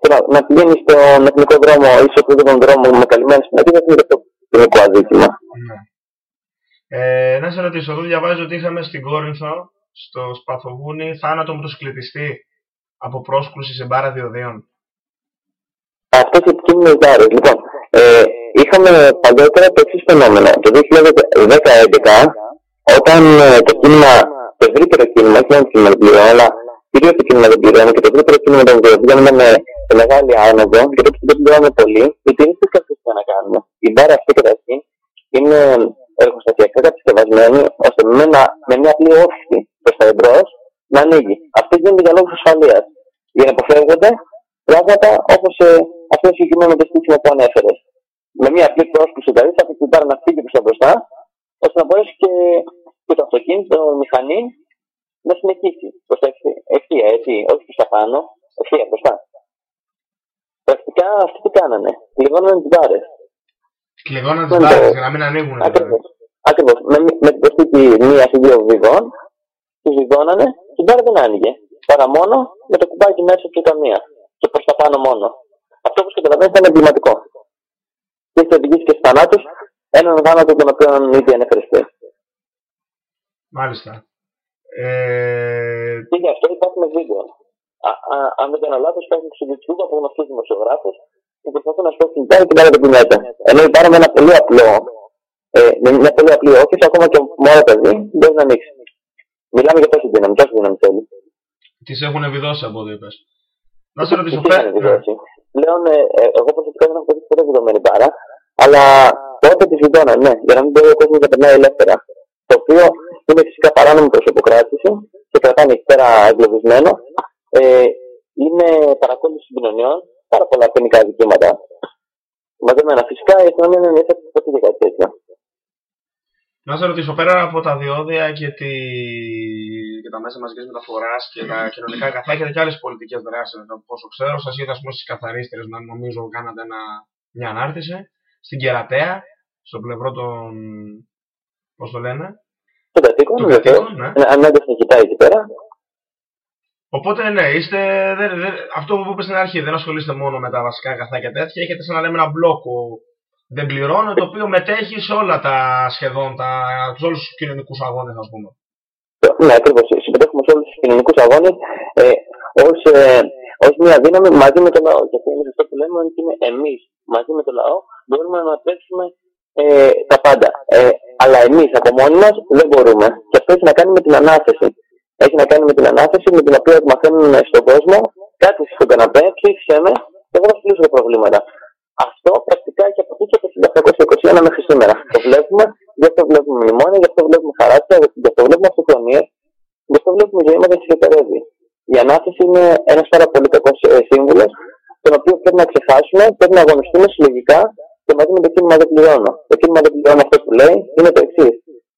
το να, να πηγαίνεις στον εθνικό δρόμο ή σε οποιοδήποτε δρόμο με καλυμμένη συναντή δεν είναι και το εθνικό αδίκημα. Ναι. Ε, να σε ρωτήσω, εδώ διαβάζω ότι είχαμε στην Κόρινθο, στο Σπαθογούνι, θάνατο με το σκλητιστή από πρόσκρουση σε μπάρα διοδίων. Αυτέ οι επικίνδυνε δάρε. Λοιπόν, ε, είχαμε παλιότερα το εξής φαινόμενο. Το 2010-2011, όταν ε, το κίνημα, το ευρύτερο κίνημα, όχι μόνο το κίνημα δεν πληρώνει, αλλά κυρίως το κίνημα δεν πληρώνει και το ευρύτερο κίνημα των διοδίων ήταν σε μεγάλη άνοδο και τότε δεν πληρώνουμε πολύ, υπήρχε κάτι να κάνουμε. Η μπάρα αυτή καταρχήν είναι εργοστασιακά κατασκευασμένη ώστε με, ένα, με μια απλή όφηση προς τα εμπρός να ανοίγει. Αυτή γίνεται για λόγους ασφαλείας. Για να αποφεύγονται πράγματα όπως ε, αυτό το συγκεκριμένο το στήσιμο που ανέφερες. Με μια απλή πρόσκληση δηλαδή θα την πάρει να φύγει προς τα μπροστά ώστε να μπορέσει και, και το αυτοκίνητο, η μηχανής να συνεχίσει προ τα ευθεία, ευθεία, έτσι, όχι προ τα πάνω, ευθεία μπροστά. Πρακτικά αυτοί τι κάνανε. Πληγώνανε τις μπάρες. Κλειδώναν τις Ναι, μπάρες ναι. για να μην ανοίγουν. δηλαδή. Ακριβώς. Ακριβώς. Με, με την προσθήκη μία ή δύο βιδών, τους βιδώνανε και η μπάρα δεν άνοιγε. Παρά μόνο με το κουμπάκι μέσα του καμία. Και προς τα πάνω μόνο. Αυτό όπως καταλαβαίνετε ήταν εγκληματικό. Και έχει οδηγήσει και στους θανάτους έναν θάνατο τον οποίο ήδη ανέφερες πριν. Μάλιστα. Ε, Και γι' αυτό υπάρχουν βίντεο. Α, α, αν δεν κάνω λάθος, υπάρχουν στο YouTube από γνωστούς δημοσιογράφους που προσπαθούν να σπρώξουν την μπάρα και την μπάρα δεν κουνιέται. Ενώ η μπάρα με ένα πολύ απλό, ε, με μια πολύ απλή όφηση, ακόμα και μόνο παιδί, μπορείς να ανοίξεις. Μιλάμε για τόση δύναμη, τόση δύναμη θέλει. τις έχουν βιδώσει από ό,τι είπες. Να σε ρωτήσω, Τι φε... είχαν επιδόσει. Πλέον, ε, ε, εγώ προσωπικά δεν έχω δει ποτέ βιδωμένη μπάρα, αλλά τότε τη βιδώναν, ναι, για να μην μπορεί ο κόσμος να περνάει ελεύθερα. Το οποίο είναι φυσικά παράνομη προσωποκράτηση και κρατάνε εκεί πέρα εγκλωβισμένο. Ε, είναι παρακολούθηση συγκοινωνιών, πάρα πολλά ποινικά δικήματα. Μαζεμένα. Φυσικά η αστυνομία δεν είναι ποτέ για κάτι τέτοιο. Να σε ρωτήσω, πέρα από τα διόδια και, τη... και τα μέσα μαζικής μεταφοράς και τα κοινωνικά αγαθά, έχετε και άλλες πολιτικές δράσεις. Πόσο ξέρω, σας είδα στις καθαρίστρε να νομίζω κάνατε ένα... μια ανάρτηση. Στην Κερατέα, στο πλευρό των. Πώς το λένε, Των κατοίκων, Των βεβαίω. κατοίκων, ναι. Ανάγκη να κοιτάει εκεί πέρα. Οπότε ναι, είστε, δεν, δεν, αυτό που είπες στην αρχή, δεν ασχολείστε μόνο με τα βασικά αγαθά και τέτοια. Έχετε σαν να λέμε ένα μπλόκο δεν πληρώνω, το οποίο μετέχει σε όλα τα σχεδόν, τα, σε όλους τους κοινωνικούς αγώνες, ας πούμε. Ναι, ακριβώς. Συμμετέχουμε σε όλους τους κοινωνικούς αγώνες ε, ως ε, ως μια δύναμη μαζί με τον λαό. Γιατί είναι αυτό που λέμε ότι είναι εμείς μαζί με τον λαό μπορούμε να αναπτύξουμε ε, τα πάντα. Ε, αλλά εμείς από μόνοι μας δεν μπορούμε. Και αυτό έχει να κάνει με την ανάθεση. Έχει να κάνει με την ανάθεση με την οποία μαθαίνουν στον κόσμο κάτι στον καναπέ, ψήφισε με, και εγώ θα σου λύσω τα προβλήματα. Αυτό πρακτικά έχει αποτύχει από το 1821 μέχρι σήμερα. Το βλέπουμε, γι' αυτό βλέπουμε μνημόνια, γι' αυτό βλέπουμε χαράκια, γι' αυτό βλέπουμε αυτοκτονίες, γι' αυτό βλέπουμε η ζωή μα να συσσωρεύει. Η ανάθεση είναι ένας πάρα πολύ κακός σύμβουλος, τον οποίο πρέπει να ξεχάσουμε, πρέπει να αγωνιστούμε συλλογικά και μαζί με το κίνημα δεν πληρώνω. Το κίνημα δεν πληρώνω αυτό που λέει είναι το εξής.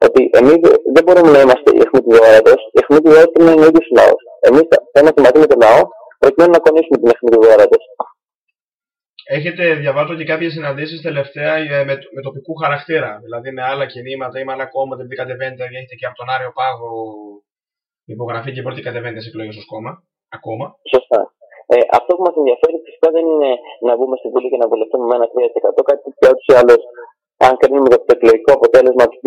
Ότι εμείς δεν μπορούμε να είμαστε η αιχμή του δόρατο, η αιχμή του δόρατο είναι ο ίδιο λαό. Εμείς θα είμαστε μαζί με τον λαό προκειμένου να κονίσουμε την αιχμή του δόρατο. Έχετε διαβάσει και κάποιες συναντήσεις τελευταία ε, με, με τοπικού χαρακτήρα. Δηλαδή με άλλα κινήματα ή με άλλα κόμματα, επειδή κατεβαίνετε, έχετε και από τον Άριο Πάγο υπογραφή και πρώτη κατεβαίνετε σε εκλογές ως κόμμα. Ακόμα. Σωστά. Ε, αυτό που μας ενδιαφέρει φυσικά δεν είναι να βγούμε στην Βουλή και να βουλευτούμε με ένα 3%. Κάτι που ούτως ή άλλως, αν κρίνουμε το εκλογικό αποτέλεσμα του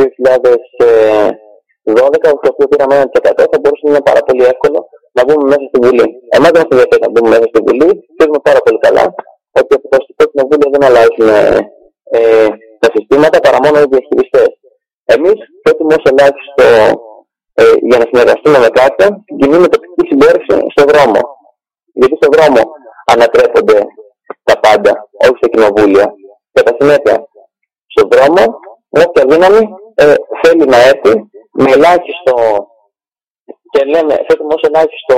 2012, το οποίο πήραμε 1%, θα μπορούσε να είναι πάρα πολύ εύκολο να βγούμε μέσα στη Βουλή. Εμάς δεν μας ενδιαφέρει να μπούμε μέσα στη Βουλή. Ξέρουμε πάρα πολύ καλά ότι το Αστικό Κοινοβούλιο δεν αλλάζουν ε, τα συστήματα παρά μόνο οι διαχειριστές. Εμείς προτιμούμε ως ελάχιστο ε, για να συνεργαστούμε με κάποιον την κοινή με τοπική συμπόρευση στον δρόμο. Γιατί στον δρόμο ανατρέπονται τα πάντα, όχι στα κοινοβούλια. Κατά συνέπεια, στον δρόμο, με όποια δύναμη ε, θέλει να έρθει με ελάχιστο και λέμε, θέλουμε ως ελάχιστο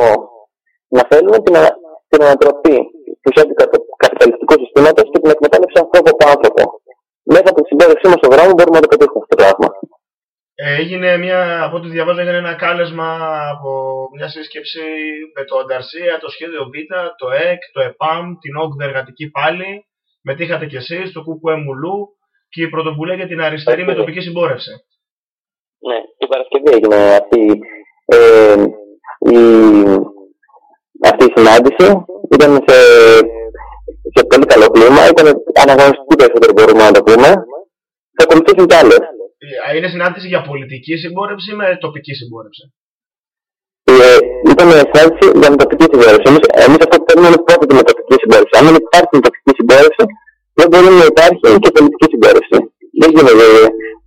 να θέλουμε την, ανα- την ανατροπή του καπιταλιστικού συστήματος και την εκμετάλλευση ανθρώπου από άνθρωπο. Μέσα από τη συμπέρασή μας στον δρόμο μπορούμε να το πετύχουμε αυτό το πράγμα. Ε, έγινε μια, από ό,τι διαβάζω, έγινε ένα κάλεσμα από μια σύσκεψη με το Ανταρσία, το σχέδιο Β, το ΕΚ, το ΕΠΑΜ, την ΟΚΔ εργατική πάλι. Μετήχατε κι εσείς, το ΚΚΕ Μουλού και η πρωτοβουλία για την αριστερή με τοπική συμπόρευση. Ναι, την Παρασκευή έγινε αυτή, ε, η, αυτή η συνάντηση. Ήταν σε, σε πολύ καλό κλίμα. Ήταν αναγνωριστική περισσότερο μπορούμε να το πούμε. Θα ακολουθήσουν κι άλλες. Ε, Είναι συνάντηση για πολιτική συμπόρευση ή με τοπική συμπόρευση. Ε, ήταν μια συνάντηση για μεταπική συμπόρευση. Εμείς, εμείς αυτό που θέλουμε είναι πρώτα τη μεταπική συμπόρευση. Αν δεν υπάρχει μεταπική συμπόρευση, δεν μπορεί να υπάρχει και πολιτική συμπόρευση. Δεν γίνεται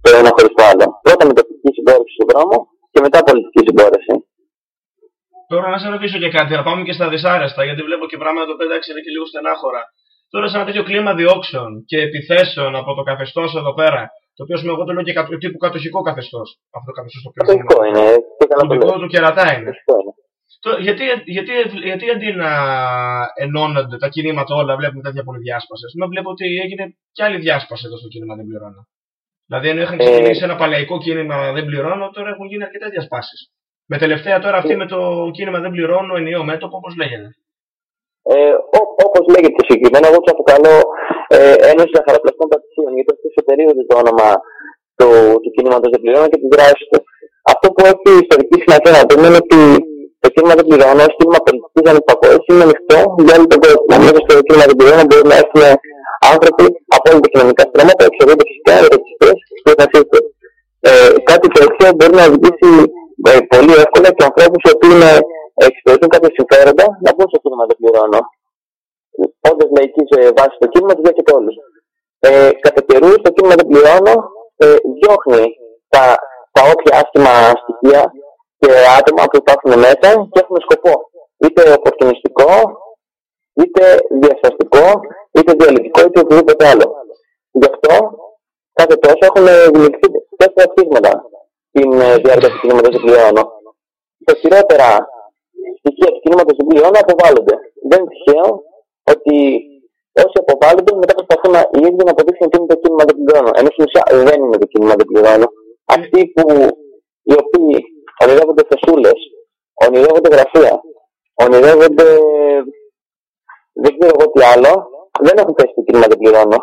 το ένα χωρίς το άλλο. Πρώτα μεταπική συμπόρευση στον δρόμο και μετά πολιτική συμπόρευση. Τώρα να σε ρωτήσω και κάτι, να πάμε και στα δυσάρεστα, γιατί βλέπω και πράγματα εδώ πέρα εντάξει, είναι και λίγο στενάχωρα. Τώρα σε ένα τέτοιο κλίμα διώξεων και επιθέσεων από το καθεστώς εδώ πέρα, το οποίο σημαίνει εγώ το λέω και κατ- τύπου κατοχικό καθεστώς. Αυτό το καθεστώς το οποίο Κατοχικό είναι. Τι καλά Το το δικό λέω. του κερατά είναι. Κατοχικό είναι. Το- γιατί, γιατί, γιατί αντί να ενώνονται τα κινήματα όλα, βλέπουμε τέτοια πολυδιάσπαση. Με βλέπω ότι έγινε και άλλη διάσπαση εδώ στο κίνημα δεν πληρώνω. Δηλαδή, ενώ είχαν Ε, ξεκινήσει ένα παλαϊκό κίνημα δεν πληρώνω, τώρα έχουν γίνει αρκετά διασπάσεις. Με τελευταία τώρα αυτή με το κίνημα δεν πληρώνω, ενιαίο μέτωπο, όπως λέγεται. Ε, Όπως λέγεται συγκεκριμένα, εγώ του αποκαλώ ε, Ένωση Ζαχαροπλαστών Πατησίων, γιατί αυτό περίοδο το όνομα του, του κινήματος δεν πληρώνω και τη δράση τους. Αυτό που έχει ιστορική σημασία να πούμε είναι ότι το κίνημα δεν πληρώνω, ω κίνημα πολιτικής ανυπακοή, είναι ανοιχτό για όλο τον κόσμο. Μέσα στο κίνημα δεν πληρώνω μπορούν να έρθουν άνθρωποι από όλα τα κοινωνικά στρώματα, εξαιρούνται φυσικά ερωτικέ και φασίστε. Ε, κάτι τέτοιο μπορεί να οδηγήσει ε, πολύ εύκολα και ανθρώπους οι οποίοι είναι, εξυπηρετούν κάποια συμφέροντα να μπουν στο κίνημα δεν πληρώνω. Όντως λαϊκή σε βάση το κίνημα του διέχεται όλους. Ε, κατά καιρού το κίνημα δεν πληρώνω ε, διώχνει τα, τα όποια άσχημα στοιχεία και άτομα που υπάρχουν μέσα και έχουν σκοπό είτε οπορτунιστικό, είτε διασταστικό, είτε διαλυτικό, είτε οτιδήποτε άλλο. Γι' αυτό κάθε τόσο έχουν δημιουργηθεί τέσσερα σχήματα στην ε, διάρκεια του κινήματος του πληρώνω. Τα χειρότερα στοιχεία του κινήματος του πληρώνω αποβάλλονται. Δεν είναι τυχαίο ότι όσοι αποβάλλονται μετά προσπαθούν να, οι ίδιοι να αποδείξουν ότι είναι το κίνημα δεν πληρώνω. Ενώ στην ουσία δεν είναι το κίνημα δεν πληρώνω. Αυτοί που οι οποίοι ονειρεύονται θεσούλε, ονειρεύονται γραφεία, ονειρεύονται δεν ξέρω εγώ τι άλλο, δεν έχουν θέσει το κίνημα δεν πληρώνω.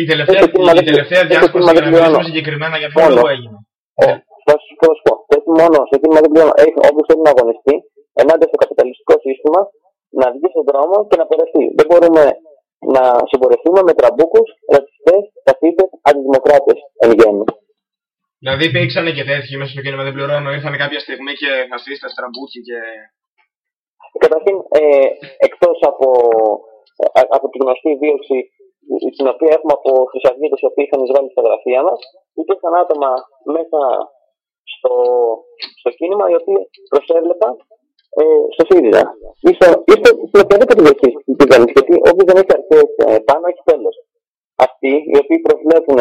Η τελευταία, το κίνημα η δεν- τελευταία το διάσπαση κίνημα για δεν να μιλήσουμε πληρώνω. συγκεκριμένα για ποιο Μόνο. λόγο έγινε. Ε, θα σου θα σου πω. Θέτει μόνο στο κίνημα δεν πληρώνω. Έχει όποιο θέλει να αγωνιστεί ενάντια στο καπιταλιστικό σύστημα να βγει στον δρόμο και να πορευτεί. Δεν μπορούμε να συμπορευτούμε με τραμπούκους, ρατσιστές, καθίτε, αντιδημοκράτες εν γένει. Δηλαδή υπήρξαν και τέτοιοι μέσα στο κίνημα δεν πληρώνω, ήρθαν κάποια στιγμή και φασίστες, τραμπούκοι και. Καταρχήν, ε, εκτός από, ε, από τη γνωστή δίωξη την οποία έχουμε από χρυσαυγίτες οι οποίοι είχαν εισβάλει στα γραφεία μας, υπήρχαν άτομα μέσα στο, στο κίνημα οι οποίοι προσέβλεπαν ε, στο ΣΥΡΙΖΑ. Ή στο- ή στο- στην οποιαδήποτε διαχείριση τη κυβέρνηση. Γιατί όποιος δεν έχει αρχές πάνω, έχει τέλος. Αυτοί οι οποίοι προσβλέπουν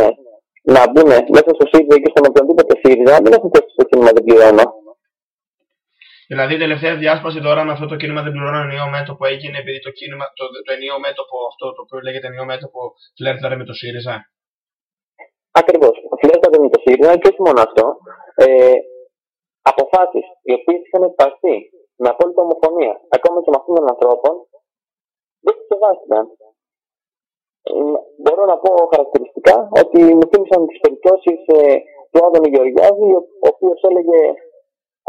να μπουν μέσα στο ΣΥΡΙΖΑ και στον οποιοδήποτε ΣΥΡΙΖΑ δεν έχουν θέσει στο κίνημα, δεν πληρώνω. Δηλαδή η τελευταία διάσπαση τώρα με αυτό το κίνημα δεν πληρώνω ενιαίο μέτωπο έγινε επειδή το, κίνημα, το, το ενιαίο μέτωπο αυτό το οποίο λέγεται ενιαίο μέτωπο φλέρταρε με το ΣΥΡΙΖΑ. Ακριβώς. Φλέρτατε με το ΣΥΡΙΖΑ και όχι μόνο αυτό. Ε, Αποφάσεις οι οποίες είχαν πάρθει με απόλυτη ομοφωνία ακόμα και με αυτών των ανθρώπων δεν τι σεβάστηκαν. Ε, μπορώ να πω χαρακτηριστικά ότι μου θύμισαν τις περιπτώσεις ε, του Άδωνη Γεωργιάδη, ο οποίος έλεγε,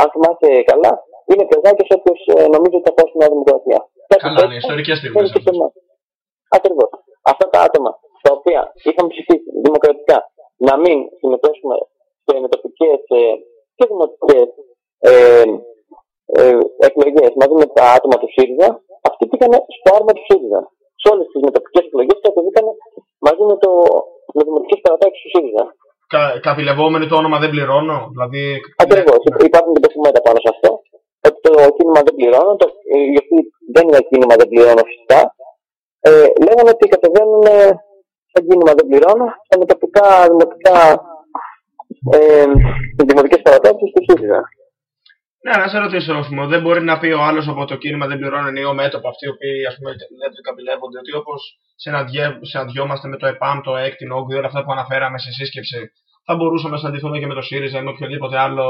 αν θυμάσαι καλά, είναι παιδάκιος όποιο ε, νομίζει ότι θα πάει στη Νέα Δημοκρατία. Καλά, είναι ιστορικές στιγμές αυτές. Ακριβώς. Αυτά τα άτομα τα οποία είχαν ψηφίσει δημοκρατικά να μην συμμετέχουμε σε μετοπικέ και δημοτικές ε, ε, εκλογέ μαζί με τα άτομα του ΣΥΡΙΖΑ, αυτοί πήγαν στο άρμα του ΣΥΡΙΖΑ. Σε όλες τις μετοπικέ εκλογές κατεβήκαν μαζί με, το, με δημοτικέ παρατάξεις του ΣΥΡΙΖΑ. Κα, καπηλευόμενοι το όνομα δεν πληρώνω. Δηλαδή. Ακριβώς. ναι. Υπάρχουν και ντοκουμέντα πάνω σε αυτό. Ότι το κίνημα δεν πληρώνω, το, ε, οι οποίοι δεν είναι κίνημα δεν πληρώνω φυσικά, ε, λέγανε ότι κατεβαίνουν ε, σαν κίνημα δεν πληρώνω στα μεταπικά δημοτικά ε, δημοτικές παρατάξεις του ΣΥΡΙΖΑ. Ναι, να σε ρωτήσω, Ρόφημο, δεν μπορεί να πει ο άλλος από το κίνημα δεν πληρώνει ενιαίο μέτωπο αυτοί οι οποίοι ας πούμε λέτε καπηλεύονται ότι όπως συναντιόμαστε με το ΕΠΑΜ, το ΕΚ, την ΟΓΔΙ, όλα αυτά που αναφέραμε σε σύσκεψη, θα μπορούσαμε να συναντηθούμε και με το ΣΥΡΙΖΑ ή με οποιοδήποτε άλλο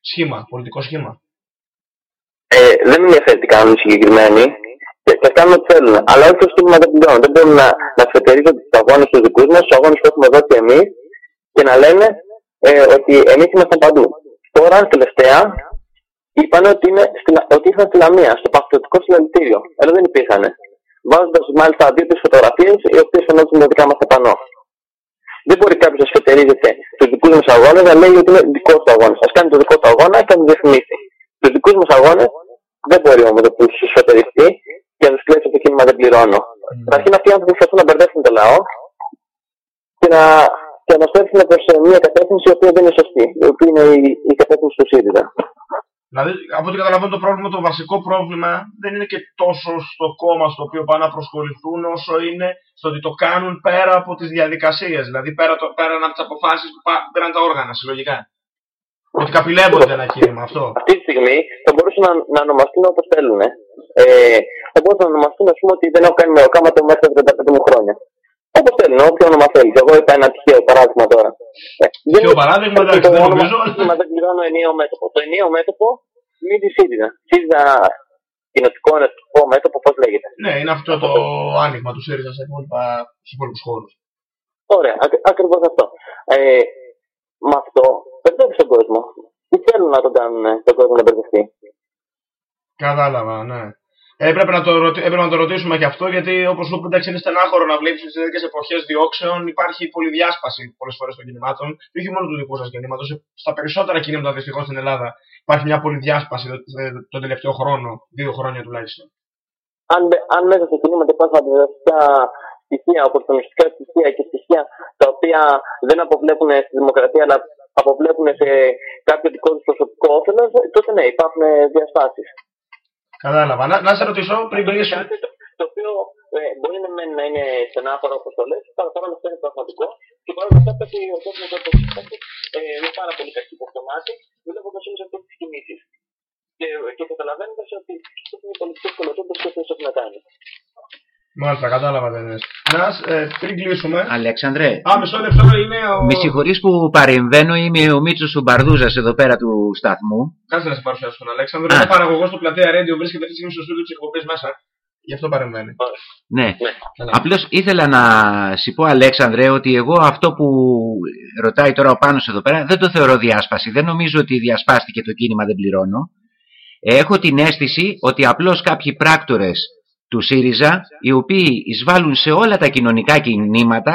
σχήμα, πολιτικό σχήμα. Ε, δεν με ενδιαφέρει τι κάνουν οι συγκεκριμένοι και θα κάνουν ό,τι θέλουν. Αλλά όχι το κίνημα δεν πληρώνουν. Δεν μπορούν να, να σφετερίζονται τους αγώνες τους δικούς μας, τους αγώνες που έχουμε δώσει εμείς και να λένε ε, ότι εμείς ήμασταν παντού. Τώρα, τελευταία, είπαν ότι, είναι στην, ότι ήρθαν στη Λαμία, στο παθητικό συλλαλητήριο. Ενώ δεν υπήρχαν. Βάζοντας μάλιστα δύο-τρει φωτογραφίες, οι οποίες εννοούν τα δικά μα τα πανό. Δεν μπορεί κάποιος να σφετερίζεται τους δικούς μας αγώνες να λέει ότι είναι δικός του αγώνας. Α κάνει το δικό του αγώνα και να του διαφημίσει. Τους δικούς μας αγώνες δεν μπορεί όμως να του σφετεριστεί και να τους κλέψει το κίνημα δεν πληρώνω. Καταρχήν αυτοί οι άνθρωποι προσπαθούν να μπερδέψουν το λαό και να, και να μας φέρουν προς μια κατεύθυνση η οποία δεν είναι σωστή. Η οποία είναι η, η κατεύθυνση του ΣΥΡΙΖΑ. Δηλαδή, από ό,τι καταλαβαίνω, το πρόβλημα, το βασικό πρόβλημα δεν είναι και τόσο στο κόμμα στο οποίο πάνε να προσχωρηθούν, όσο είναι στο ότι το κάνουν πέρα από τις διαδικασίες. Δηλαδή, πέρα, το, πέρα από τις αποφάσεις που πά- πήραν τα όργανα συλλογικά. Ότι καπηλεύονται ένα κίνημα αυτό. Αυτή τη στιγμή θα μπορούσαν να, να ονομαστούν όπως θέλουν. Ε, θα μπορούσαν να ονομαστούν, ας πούμε, ότι δεν έχω κάνει με οκάματο μέσα στα 35 μου χρόνια. Όπως θέλουν, όποιο όνομα θέλεις. Εγώ είπα ένα τυχαίο παράδειγμα τώρα. Ε, δεν Τυχαίο είναι- παράδειγμα, το εντάξει, δεν όνομα νομίζω. του κίνημα δεν πληρώνω ενιαίο μέτωπο. Το ενιαίο μέτωπο είναι τη ΣΥΡΙΖΑ. ΣΥΡΙΖΑ κοινοτικό ενωτικό μέτωπο, πώς λέγεται. Ναι, είναι αυτό το άνοιγμα του ΣΥΡΙΖΑ σε υπόλοιπα- στους υπόλοιπους χώρους. Ωραία, ακριβώς αυτό. Ε, με αυτό μπερδεύεις τον κόσμο. Τι θέλουν να τον κάνουν ε, τον κόσμο να μπερδευτεί; Κατάλαβα, ναι. Έπρεπε να, το, ρωτη- έπρεπε να το ρωτήσουμε και αυτό, γιατί όπω σου είπα, εντάξει, είναι στενάχωρο να βλέπει σε τέτοιες εποχές διώξεων υπάρχει πολυδιάσπαση πολλές φορές των κινημάτων. Και όχι μόνο του δικού σας κινήματος, στα περισσότερα κινήματα δυστυχώς στην Ελλάδα υπάρχει μια πολυδιάσπαση ε, τον τελευταίο χρόνο, δύο χρόνια τουλάχιστον. αν, μπε- αν μέσα στο κινήματα υπάρχουν αντιδραστικά στοιχεία, οπορτονιστικά στοιχεία και στοιχεία τα οποία δεν αποβλέπουν στη δημοκρατία αλλά αποβλέπουν σε κάποιο δικό τους προσωπικό όφελος, τότε ναι, υπάρχουν διαστάσεις. Κατάλαβα. Να, να σε ρωτήσω πριν κλείσουμε. Κάτι το, το οποίο ε, μπορεί να, μένει να είναι στενάχωρο όπως το λες, αλλά τώρα αυτό είναι πραγματικό. Και παρόλα αυτά πέφτει ο κόσμος όπω πέφτει ε, με πάρα πολύ κακή μάτι, βλέποντας όλε αυτές τις κινήσεις. Και, και καταλαβαίνοντας ότι αυτό είναι πολιτικό κολοτόπο που έχει να κάνεις. Μάλιστα, κατάλαβα δεν είναι. Νας, ε, πριν κλείσουμε. Αλέξανδρε, Α, μισό λεπτό είναι ο. με συγχωρείς που παρεμβαίνω, είμαι ο Μίτσος ο Μπαρδούζας εδώ πέρα του σταθμού. Κάτσε να σε παρουσιάσω τον Αλέξανδρο. Α. Είναι παραγωγός του πλατεία Radio, βρίσκεται αυτή τη στιγμή στο στούντιο της εκπομπής μέσα. Γι' αυτό παρεμβαίνει. Ναι. Καλά. Απλώς ήθελα να σου πω Αλέξανδρε ότι εγώ αυτό που ρωτάει τώρα ο Πάνος εδώ πέρα δεν το θεωρώ διάσπαση. Δεν νομίζω ότι διασπάστηκε το κίνημα δεν πληρώνω. Έχω την αίσθηση ότι απλώς κάποιοι πράκτορες του ΣΥΡΙΖΑ οι οποίοι εισβάλλουν σε όλα τα κοινωνικά κινήματα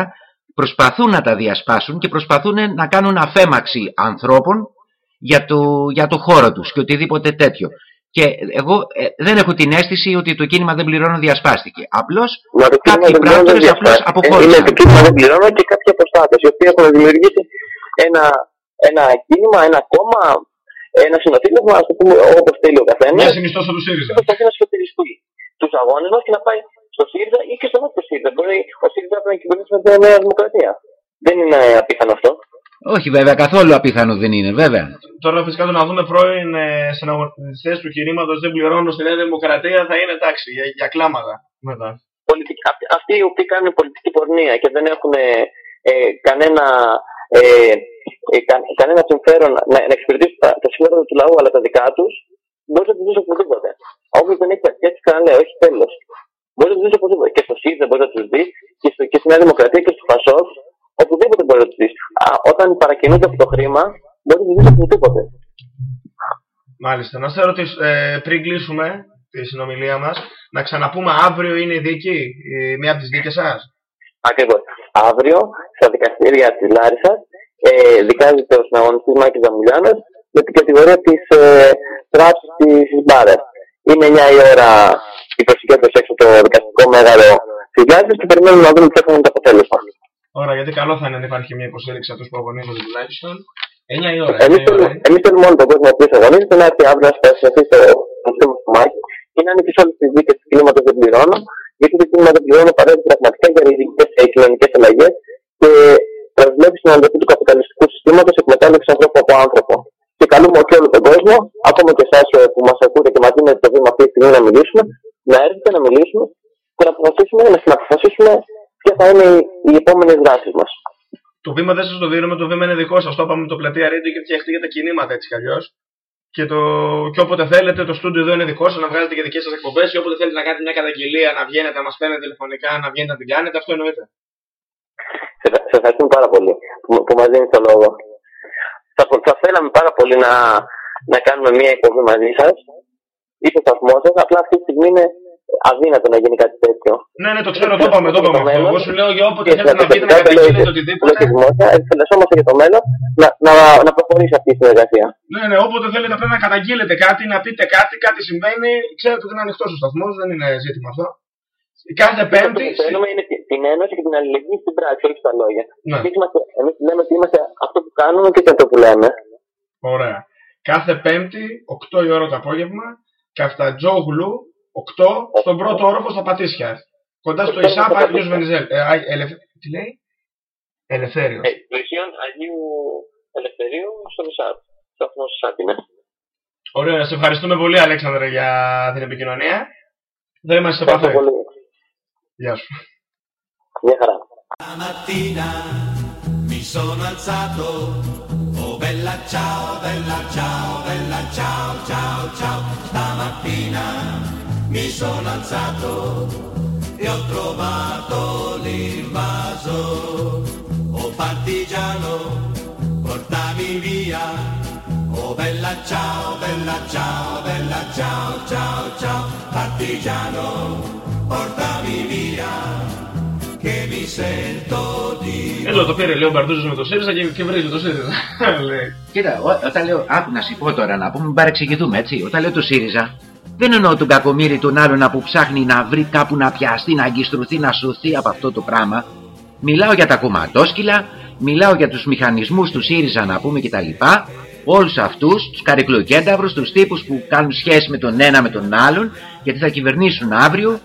προσπαθούν να τα διασπάσουν και προσπαθούν να κάνουν αφέμαξη ανθρώπων για το, για το χώρο τους και οτιδήποτε τέτοιο. Και εγώ ε, δεν έχω την αίσθηση ότι το κίνημα δεν πληρώνω διασπάστηκε. Απλώς Μα το κίνημα Κάποιοι δεν πληρώνω πράκτορες δεν απλώς διασπάστηκε. αποχώρησαν. Είναι το κίνημα δεν πληρώνω και κάποιοι αποστάτε οι οποίοι έχουν δημιουργήσει ένα, ένα κίνημα, ένα κόμμα, ένα συνοτήλευμα, ας το πούμε όπως θέλει ο καθένας. Μια συνιστόσα του ΣΥΡΙΖΑ. προσπαθεί να σφετηριστεί τους αγώνες μας και να πάει στο ΣΥΡΙΖΑ ή και στο νότιο ΣΥΡΙΖΑ. Μπορεί ο ΣΥΡΙΖΑ να κυβερνήσει με τη Νέα Δημοκρατία. Δεν είναι απίθανο αυτό. όχι βέβαια καθόλου απίθανο δεν είναι βέβαια. Τώρα φυσικά το να δούμε πρώην ε, συναγωνιστές του κινήματο δεν πληρώνουν στη Νέα Δημοκρατία θα είναι εντάξει για, για κλάματα μετά. Πολιτική, αυτοί, αυτοί οι οποίοι κάνουν πολιτική πορνεία και δεν έχουν ε, ε, κανένα, ε, ε, κα, κανένα συμφέρον να, να εξυπηρετήσουν τα, τα συμφέροντα του λαού αλλά τα δικά τους, μπορεί να τους δεις οπουδήποτε. Όποιο δεν έχει αρχέ, ξαναλέω, έχει τέλος. Μπορεί να τους δεις οπουδήποτε. Και στο ΣΥΡΙΖΑ μπορεί να τους δεις και, στο, και στη Νέα Δημοκρατία και στο ΦΑΣΟΚ, οπουδήποτε μπορεί να τους δεις. Όταν παρακινούνται από το χρήμα, μπορεί να τους δεις οπουδήποτε. Μάλιστα. Να σε ρωτήσω ε, πριν κλείσουμε τη συνομιλία μας, να ξαναπούμε αύριο είναι η δίκη, η, μία από τις δίκες σας; Ακριβώς. Αύριο στα δικαστήρια της Λάρισας ε, δικάζεται ο συναγωνιστής Μάκης Ζαμουλιάνα με την κατηγορία της ε, πράξη της Μπάρα. Είναι 9 η ώρα η προσυγκέντρωση έξω από το δικαστικό μέγαρο τη Λάρισα και περιμένουμε να δούμε ποιο θα είναι το αποτέλεσμα. Ωραία, γιατί καλό θα είναι να υπάρχει μια υποστήριξη από τους που αγωνίζονται τουλάχιστον. 9 η ώρα. Εμεί 9 η ώρα. θέλουμε, εμείς θέλουμε μόνο τον κόσμο που αγωνίζεται να έρθει αύριο να σταθεί στο αυτό του Μάκη και να είναι και σε όλες τις δίκες του κλίματο δεν πληρώνω, γιατί το κλίμα δεν πληρώνω παρέχει πραγματικά για ριζικέ κοινωνικές αλλαγές και προσβλέπει στην αντοχή του καπιταλιστικού συστήματος εκμετάλλευσης ανθρώπου από άνθρωπο. Και καλούμε και όλο τον κόσμο, ακόμα και εσάς που μας ακούτε και μας δίνετε το βήμα αυτή τη στιγμή να μιλήσουμε, να έρθετε να μιλήσουμε και να αποφασίσουμε, να αποφασίσουμε ποια θα είναι οι, οι επόμενε δράσει μας. Το βήμα δεν σας το δίνουμε, το βήμα είναι δικό σας. Το είπαμε με το πλατεία Radio και φτιαχτεί για τα κινήματα έτσι κι αλλιώς. Και, το... και όποτε θέλετε, το στούντιο εδώ είναι δικό σας να βγάλετε και δικές σας εκπομπές. Ή όποτε θέλετε να κάνετε μια καταγγελία, να βγαίνετε, να μας παίρνετε τηλεφωνικά, να βγαίνετε να την κάνετε, αυτό εννοείται. Σα ευχαριστούμε πάρα πολύ που, που μας δίνει το λόγο. Θα, θα θέλαμε πάρα πολύ να, να κάνουμε μια εκπομπή μαζί σας ή στο σταθμός σας. Απλά αυτή τη στιγμή είναι αδύνατο να γίνει κάτι τέτοιο. Ναι, ναι, το ξέρω, το είπαμε, το είπαμε αυτό. μέλλον. Εγώ σου λέω για όποτε Και θέλετε να βγείτε να θετικά, το λέω καταγγείλετε και- οτιδήποτε. το λέω και δημόσια, Ευχαριστόμαστε για το μέλλον να, να, να προχωρήσει αυτή η συνεργασία. Ναι, ναι, όποτε θέλετε απλά να καταγγείλετε κάτι, να πείτε κάτι, κάτι συμβαίνει. Ξέρετε ότι είναι ανοιχτός ο σταθμός, δεν είναι ζήτημα αυτό. Κάθε Αυτό Πέμπτη. που θέλουμε είναι τη- την ένωση και την αλληλεγγύη στην πράξη, όχι στα λόγια. Ναι. Εμείς, είμαστε, εμείς λέμε ότι είμαστε αυτό που κάνουμε και όχι αυτό που λέμε. Ωραία. Κάθε Πέμπτη, 8 η ώρα το απόγευμα, Καφτατζόγλου, 8 στον πρώτο όροφο στα Πατήσια. Κοντά στο Ισάπ Άγιος Βενιζέλ. Ε, α, ελευ... Τι λέει; Ελευθέριος. Ε, πλησίον Αγίου Ελευθερίου στο Ισάπ. Σταθμό Ισάπ είναι. Ωραία, σε ευχαριστούμε πολύ Αλέξανδρε για την επικοινωνία. Δεν είμαστε σε Ευχαριστώ επαφή. πολύ. Γεια σου. Via Stamattina mi sono alzato Oh bella ciao, bella ciao, bella ciao, ciao, ciao. Stamattina mi sono alzato e ho trovato l'invaso. Oh partigiano, portami via. Oh bella ciao, bella ciao, bella ciao, ciao, ciao. Partigiano, portami via. Che mi sento di Εδώ το πήρε λίγο Μπαρδούζος με το ΣΥΡΙΖΑ και, και βρίζει το ΣΥΡΙΖΑ. *laughs* Λέει. Κοίτα, ό, όταν λέω, άκου να σου πω τώρα να πούμε, μην παρεξηγηθούμε έτσι. Όταν λέω το ΣΥΡΙΖΑ, δεν εννοώ τον κακομύρι τον άλλον που ψάχνει να βρει κάπου να πιαστεί, να αγκιστρωθεί, να σωθεί από αυτό το πράγμα. Μιλάω για τα κομματόσκυλα, μιλάω για τους μηχανισμούς του ΣΥΡΙΖΑ να πούμε κτλ. Όλους αυτούς, τους καρικλοκένταυρους, τους τύπους που κάνουν σχέση με τον ένα με τον άλλον, γιατί θα κυβερνήσουν αύριο,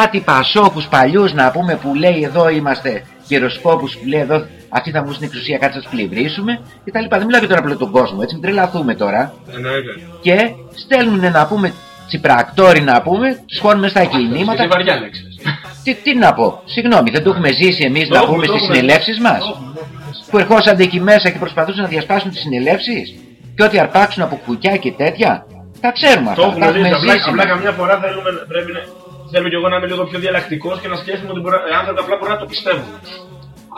κάτι πασόκους παλιούς να πούμε που λέει εδώ είμαστε γεροσκόπους που λέει εδώ αυτοί θα βγουν στην εξουσία κάτσε να τους πλημμυρίσουμε και τα λοιπά. Δεν μιλάω για τον απλό τον κόσμο έτσι, μην τρελαθούμε τώρα. Εννοείται. Και στέλνουν να πούμε τσιπρακτόροι να πούμε, τους χώνουμε στα κινήματα. Είναι βαριά λέξη. Τι, τι να πω, συγγνώμη, δεν το έχουμε ζήσει εμείς να Το πούμε έχουμε, στις το έχουμε. συνελεύσεις μας; Το έχουμε, το έχουμε. Που ερχόσαν εκεί μέσα και προσπαθούσαν να διασπάσουν τις συνελεύσεις; Και ό,τι αρπάξουν από κουκιά και τέτοια; Τα ξέρουμε Το αυτά, τα έχουμε ζήσει. έχουμε Απλά, ζήσει. απλά καμιά φορά θέλουμε, πρέπει να, θέλω κι εγώ να είμαι λίγο πιο διαλλακτικός και να σκέφτομαι ότι μπορεί, οι άνθρωποι απλά μπορεί να το πιστεύουν.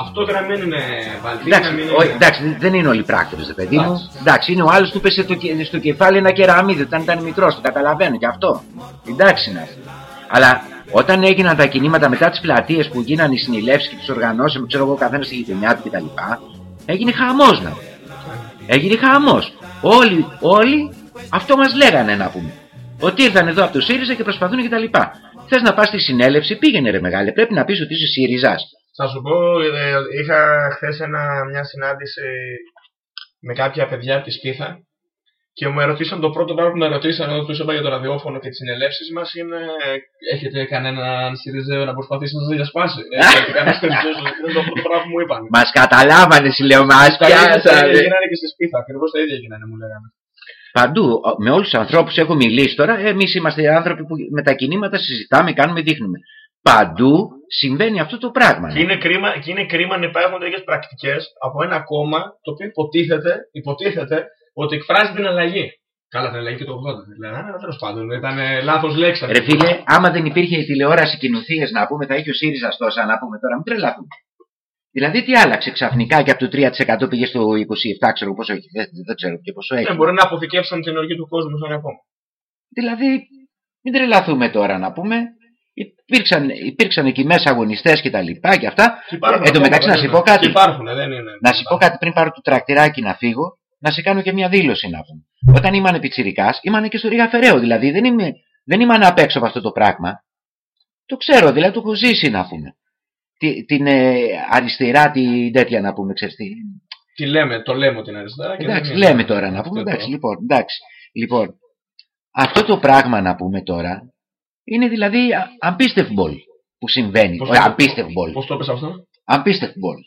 Αυτό και να μην είναι βαλτί, να Εντάξει, μην ο- είναι. εντάξει, δεν είναι όλοι πράκτορες, δε παιδί μου. Εντάξει. Εντάξει, είναι ο άλλος του πέσε το, κε- στο κεφάλι ένα κεραμίδι όταν ήταν μικρός, το καταλαβαίνω και αυτό. Εντάξει είναι αυτό. Αλλά όταν έγιναν τα κινήματα μετά τις πλατείες που γίνανε οι συνελεύσεις και τι οργανώσαμε, ξέρω εγώ, καθένας στη γειτονιά του κτλ. Έγινε χαμός να πούμε. Έγινε χαμός. Όλοι, όλοι αυτό μας λέγανε να πούμε. Ότι ήρθαν εδώ από το ΣΥΡΙΖΑ και προσπαθούν κτλ. Θες να πας στη συνέλευση, πήγαινε ρε μεγάλε. Πρέπει να πεις ότι είσαι ΣΥΡΙΖΑ. Θα σου πω, ε, είχα χθες μια συνάντηση με κάποια παιδιά από της Σπίθα και μου ερωτήσαν το πρώτο πράγμα που με ερωτήσαν όταν τους είπα για το ραδιόφωνο και τις συνελεύσεις μας είναι ε, Έχετε κανέναν Σιριζέο να προσπαθήσει να σας διασπάσει; Ε, *laughs* Έχετε κανένας Σιριζέος, είναι το πρώτο πράγμα που μου είπαν. Μας καταλάβανε, σου λέω, μας Τα ίδια- τα ίδια πιάσανε. γίνανε και στη Σπίθα, ακριβώς τα ίδια γίνανε, μου λέγανε. Παντού, ο- με όλους τους ανθρώπους έχω μιλήσει τώρα, εμείς είμαστε άνθρωποι που με τα κινήματα συζητάμε, κάνουμε, δείχνουμε. Παντού συμβαίνει αυτό το πράγμα. Και είναι κρίμα, και είναι κρίμα να υπάρχουν τέτοιες πρακτικές από ένα κόμμα το οποίο υποτίθεται, υποτίθεται ότι εκφράζει την αλλαγή. Καλά, την αλλαγή και το 80 δηλαδή. Αλλά τέλος πάντων ήταν λάθος λέξη. αυτή. Ρε φίλε, άμα δεν υπήρχε η τηλεόραση και οι νοθείες να πούμε, θα είχε ο ΣΥΡΙΖΑ τόσα να πούμε τώρα, μην τρελαθούμε. Δηλαδή τι άλλαξε ξαφνικά και από το 3% πήγε στο 27%, ξέρω πόσο έχει, δεν, δεν ξέρω και πόσο έχει. Ναι, μπορεί να αποθηκεύσουν την οργή του κόσμου σε ένα κόμμα. Δηλαδή, μην τρελαθούμε τώρα να πούμε. Υπήρξαν, υπήρξαν εκεί μέσα αγωνιστές και τα λοιπά και αυτά. Και υπάρχουν Εν τω ακόμα, μεταξύ, να δεν σου είναι. πω κάτι. Και υπάρχουν, δεν είναι. Να σου πω κάτι πριν πάρω το τρακτηράκι να φύγω, να σε κάνω και μια δήλωση να πούμε. Όταν ήμουν πιτσιρικάς, ήμουν και στο Ρίγα Φεραίου. Δηλαδή δεν, είμαι, δεν ήμουν απ' έξω από αυτό το πράγμα. Το ξέρω, δηλαδή το έχω ζήσει να πούμε. Τι- την ε, αριστερά, την τέτοια να πούμε, ξέρεις τι. Τι λέμε, το λέμε ότι είναι αριστερά. και Εντάξει, δεν είναι. λέμε τώρα να πούμε. Αυτό Εντάξει, το- λοιπόν, εντάξει. Λοιπόν, αυτό το πράγμα να πούμε τώρα είναι δηλαδή α- unbelievable που συμβαίνει. Πώς Όχι, το- unbelievable. Πώς το είπες αυτό; Unbelievable.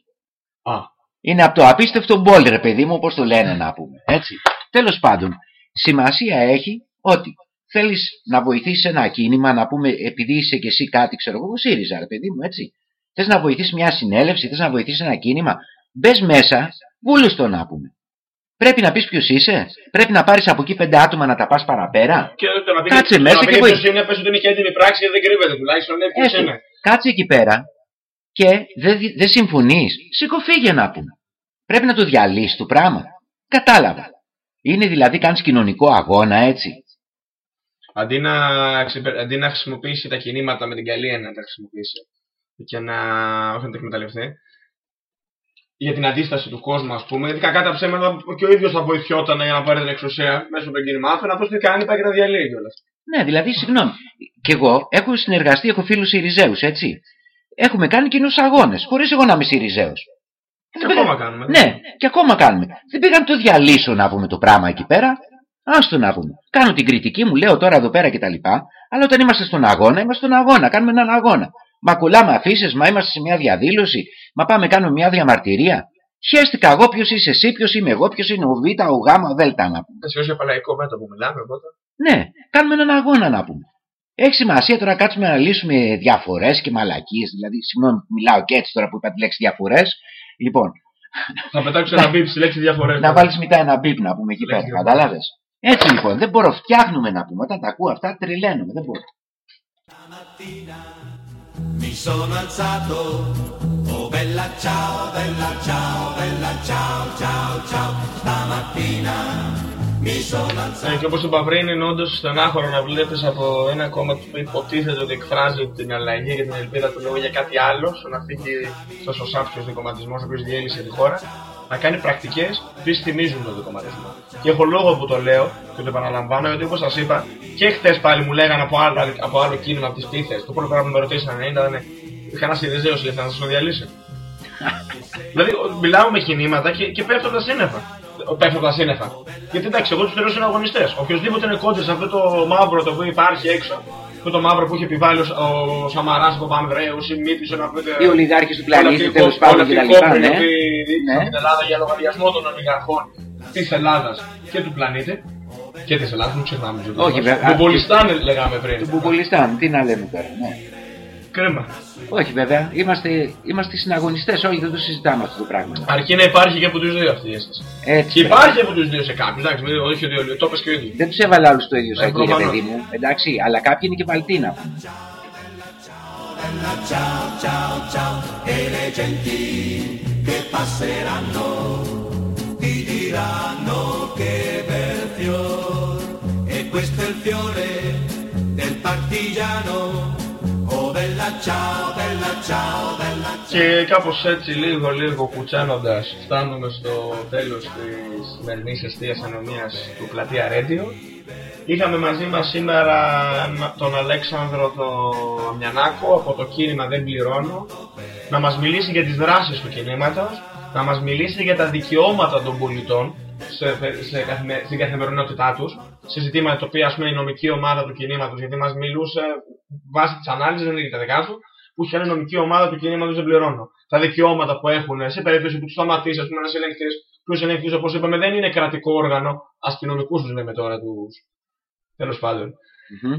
Α, Είναι από το απίστευτο μπολ, ρε παιδί μου, όπως το λένε να πούμε. Έτσι. Τέλος πάντων, σημασία έχει ότι θέλεις να βοηθήσεις ένα κίνημα, να πούμε, επειδή είσαι και εσύ κάτι, ξέρω εγώ, ΣΥΡΙΖΑ, ρε παιδί μου, έτσι. Θες να βοηθήσεις μια συνέλευση, θες να βοηθήσεις ένα κίνημα, μπες μέσα, βούλους το να πούμε. Πρέπει να πεις ποιος είσαι, πρέπει να πάρεις από εκεί πέντε άτομα να τα πας παραπέρα. και το να πει Κάτσε το μέσα να πεις και ποιος βοήθησε. είναι, πες ότι είναι και έντιμη πράξη, δεν κρύβεται τουλάχιστον. Ναι, ποιος Έστω. είναι. Κάτσε εκεί πέρα και δεν δεν συμφωνείς. Σήκω φύγε να πούμε. Πρέπει να το διαλύσεις το πράγμα. Κατάλαβα. Είναι δηλαδή κάνεις κοινωνικό αγώνα έτσι. Αντί να, ξεπε- αντί να χρησιμοποιήσει τα κινήματα με την καλή έννοια να τα χρησιμοποιήσει και να όχι να τα εκμεταλλευτεί για την αντίσταση του κόσμου, ας πούμε. Γιατί κακά τα ψέματα και ο ίδιος θα βοηθιόταν για να πάρει την εξουσία μέσω των κινημάτων, αυτό τι κάνει, πάει και να διαλύει κιόλας. Ναι, δηλαδή, συγγνώμη. Κι εγώ έχω συνεργαστεί, έχω φίλους Σιριζέους, έτσι. Έχουμε κάνει κοινούς αγώνες, χωρίς εγώ να είμαι Σιριζέος. Και ακόμα κάνουμε. Ναι, και ακόμα κάνουμε. Δεν πήγα να το διαλύσω να πούμε το πράγμα εκεί πέρα. Άστο να πούμε. Κάνω την κριτική μου, λέω τώρα εδώ πέρα κτλ. Αλλά όταν είμαστε στον αγώνα, είμαστε στον αγώνα. Κάνουμε έναν αγώνα. Μα κολλάμε αφήσεις, μα είμαστε σε μια διαδήλωση. Μα πάμε κάνουμε μια διαμαρτυρία. Σχέστηκα εγώ ποιος είσαι εσύ, ποιος είμαι εγώ, ποιος είναι ο Β, ο Γ, ο Δ να πούμε. Σε όσο για παλαϊκό μέτωπο μιλάμε, οπότε. Ναι, κάνουμε έναν αγώνα να πούμε. Έχει σημασία τώρα να κάτσουμε να λύσουμε διαφορές και μαλακίες. Δηλαδή, συγγνώμη που μιλάω και έτσι τώρα που είπα τη λέξη διαφορές. Λοιπόν, Θα πετάξω ένα μπίπ στη λέξη διαφορές. να βάλεις μετά ένα μπίπ να πούμε εκεί πέρα. Λέξη Κατάλαβες; Έτσι λοιπόν, δεν μπορώ, φτιάχνουμε να πούμε. Όταν τα ακούω αυτά, τρελαίνομαι. Δεν μπορώ. Mi sono alzato, oh bella ciao, bella ciao, bella ciao, ciao, ciao. Stamattina mi sono alzato. Ε, και όπω είπα πριν, είναι όντω στενάχωρο να βλέπει από ένα κόμμα που υποτίθεται ότι εκφράζει την αλλαγή και την ελπίδα του λόγου για κάτι άλλο, στον αυτή και στο σωσάφιο δικοματισμό, ο οποίο διέλυσε τη χώρα, να κάνει πρακτικές που θυμίζουν τον δικοματισμό. Και έχω λόγο που το λέω και το επαναλαμβάνω, γιατί όπως σας είπα, και χθε πάλι μου λέγανε από άλλο, από άλλο κίνημα από τις πίθες. Το πρώτο πράγμα που με ρωτήσανε ήταν, είχα ένα Σιριζέο, λέει, θα σας το διαλύσει. δηλαδή, ο- μιλάω με κινήματα και, και πέφτω τα σύννεφα. Ο- Πέφτω τα σύννεφα. Γιατί εντάξει, εγώ τους θεωρώ συναγωνιστές. Οποιοδήποτε είναι κόντρα σε αυτό το μαύρο το οποίο υπάρχει έξω, με το μαύρο που είχε επιβάλει ο, ο Σαμαράς, ο Παπανδρέου, η Μύτη, να πούμε. Οι ολιγάρχες του πλανήτη, Ολεκτικό- τέλος πάντων κτλ. ολεκτικό πριν Ναι. ότι Ναι. στην Ελλάδα για λογαριασμό των ολιγαρχών της Ελλάδας και του πλανήτη. Και της Ελλάδας, μην ξεχνάμε. Όχι, βέβαια. Του Πολιστάν λέγαμε πριν. Του Μπουμπολιστάν, τι να λέμε τώρα. Ναι. Κρίμα. Όχι βέβαια, είμαστε, είμαστε συναγωνιστές όλοι, δεν το συζητάμε αυτό το πράγμα. Αρκεί να υπάρχει και από τους δύο αυτή η αίσθηση. Έτσι, Και βέβαια. υπάρχει από τους δύο σε κάποιους, εντάξει, μην- όχι ότι το είπες και ο ίδιος. Δεν τους έβαλα όλου το ίδιο Ε, σακί, ρε προφανώς. παιδί μου. Εντάξει, αλλά κάποιοι είναι και βαλτοί να πούμε. Ciao, ciao, ciao, e le genti che passeranno ti diranno che bel fior. E questo è il fiore del partigiano. Και κάπως έτσι λίγο λίγο κουτσάνοντας φτάνουμε στο τέλος της σημερινής εστίας ανομίας του Πλατεία Radio. Είχαμε μαζί μας σήμερα τον Αλέξανδρο το Αμιανάκο από το κίνημα Δεν Πληρώνω. Να μας μιλήσει για τις δράσεις του κινήματος, να μας μιλήσει για τα δικαιώματα των πολιτών. σε, σε, καθημε- στην καθημερινότητά τους, σε ζητήματα τα οποία ας πούμε η νομική ομάδα του κινήματος, γιατί μας μιλούσε βάσει της ανάλυσης, δεν είναι τα δικά του, που είχε η νομική ομάδα τους κινήματος δεν πληρώνω. Τα δικαιώματα που έχουν σε περίπτωση που τους σταματήσει, ας πούμε, ένας ελεγκτής, που ο ελεγκτής, όπως είπαμε, δεν είναι κρατικό όργανο, αστυνομικούς τους λέμε τώρα τους. Τέλος πάντων. Μμμ.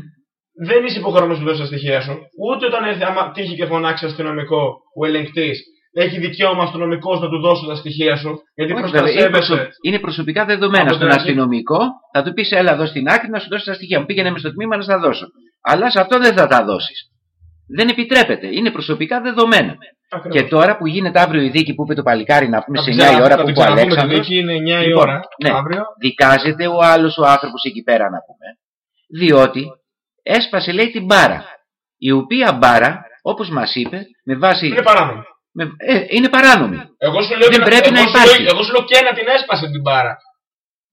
Δεν είσαι υποχρεωμένος να δώσεις τα στοιχεία σου. Ούτε όταν έρθει, άμα τύχει και φωνάξει αστυνομικό, ο ελεγκτής έχει δικαίωμα αστυνομικός να του δώσει τα στοιχεία σου. Γιατί Όχι, βέβαια, είναι, προστασεύεσαι. προσω- είναι προσωπικά δεδομένα Από στον την αρχή. αστυνομικό. Θα του πεις, έλα εδώ στην άκρη να σου δώσει τα στοιχεία μου. Πήγαινε μες στο τμήμα να στα δώσω. Αλλά σε αυτό δεν θα τα δώσεις. Δεν επιτρέπεται. Είναι προσωπικά δεδομένα. Ακριβώς. Και τώρα που γίνεται αύριο η δίκη που είπε το παλικάρι να πούμε Θα σε την 9 η ξανα- ώρα θα που την είπε ο ξαναπούμε, τη Αλέξανδρος, δίκη είναι 9 η Λοιπόν, ώρα ναι. αύριο. δικάζεται ο άλλος ο άνθρωπος εκεί πέρα να πούμε. Διότι έσπασε λέει την μπάρα. Η οποία μπάρα, όπως μας είπε, με βάση... Είναι παράνομο. Με, ε, είναι παράνομη. Εγώ σου λέω, Δεν ότι- πρέπει εγώ να σου υπάρχει. λέω- εγώ σου λέω και να την έσπασε την μπάρα.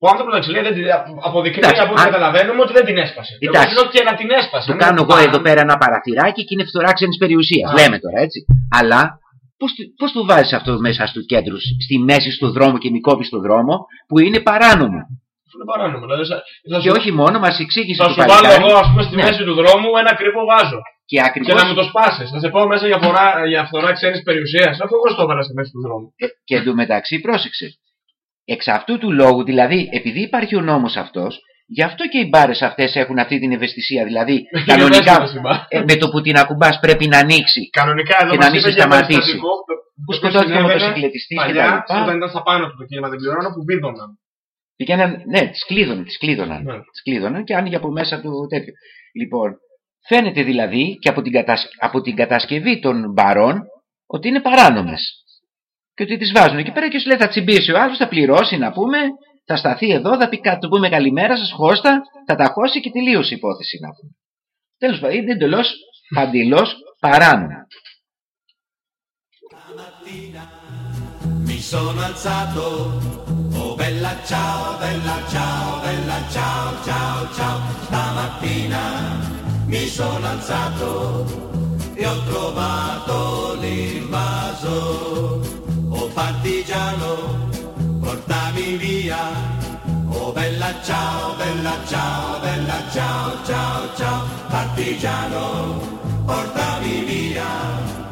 Ο άνθρωπος εντάξει λέει, δεν την, αποδεικνύει Εντάξει, από ό,τι αν- καταλαβαίνουμε ότι δεν την έσπασε. Εγώ Εντάξει. σου λέω και να την έσπασε. Του μην κάνω την εγώ παρά- εδώ πέρα ένα παραθυράκι και είναι φθορά ξένης περιουσίας. Α. Λέμε τώρα έτσι. Αλλά πώς, του- πώς το βάζεις αυτό μέσα στο κέντρο, στη μέση του δρόμου και μη κόβεις το δρόμο που είναι παράνομο; Είναι παράνομο. Δηλαδή, θα, θα Και σου, όχι μόνο μας εξήγησε θα το σου βάλω παλικάρι. εγώ, ας πούμε, στη Ναι. μέση του δρόμου ένα κρυφό βάζο. Και Και ακριβώς να μου το σπάσεις. Θα σε πω μέσα για, φορά, για φθορά ξένης περιουσίας. Αφού εγώ στο έβαλα στη μέση του δρόμου. Ε, Και εντωμεταξύ πρόσεξε. Εξ αυτού του λόγου, δηλαδή, επειδή υπάρχει ο νόμος αυτός, γι' αυτό και οι μπάρες αυτές έχουν αυτή την ευαισθησία. Δηλαδή, Είναι κανονικά ευαίσθητο στην μπάρα. ε, με το που την ακουμπάς πρέπει να ανοίξει. Κανονικά εδώ Και μας να μην είπε σε για σταματήσει. περιστατικό το- Που το σκοτώθηκε ο συνέβαινε μοτοσυκλετιστής και τα Παλιά, λοιπά. όταν ήταν στα πάνω του το κίνημα δεν πληρώνω, που βίδωναν. Πήγαιναν, ναι, τις κλείδωναν, τις κλείδωναν. Ναι. Τις κλείδωναν και άνοιγε από μέσα του τέτοιο. Λοιπόν, φαίνεται δηλαδή και από την, κατασ... από την κατασκευή των μπαρών ότι είναι παράνομες. Και ότι τις βάζουν εκεί πέρα και σου λέει θα τσιμπήσει ο άλλος, θα πληρώσει να πούμε, θα σταθεί εδώ, θα πει κάτι, του πούμε καλημέρα σας, χώστα, θα τα χώσει και τελείωσε η υπόθεση να πούμε. Τέλος πάντων, είναι εντελώς παντελώς παράνομο. Mi sono alzato, oh bella ciao, bella ciao, bella ciao, ciao, ciao. Stamattina mi sono alzato e ho trovato l'invaso. Oh partigiano, portami via. Oh bella ciao, bella ciao, bella ciao, ciao, ciao. Partigiano, portami via.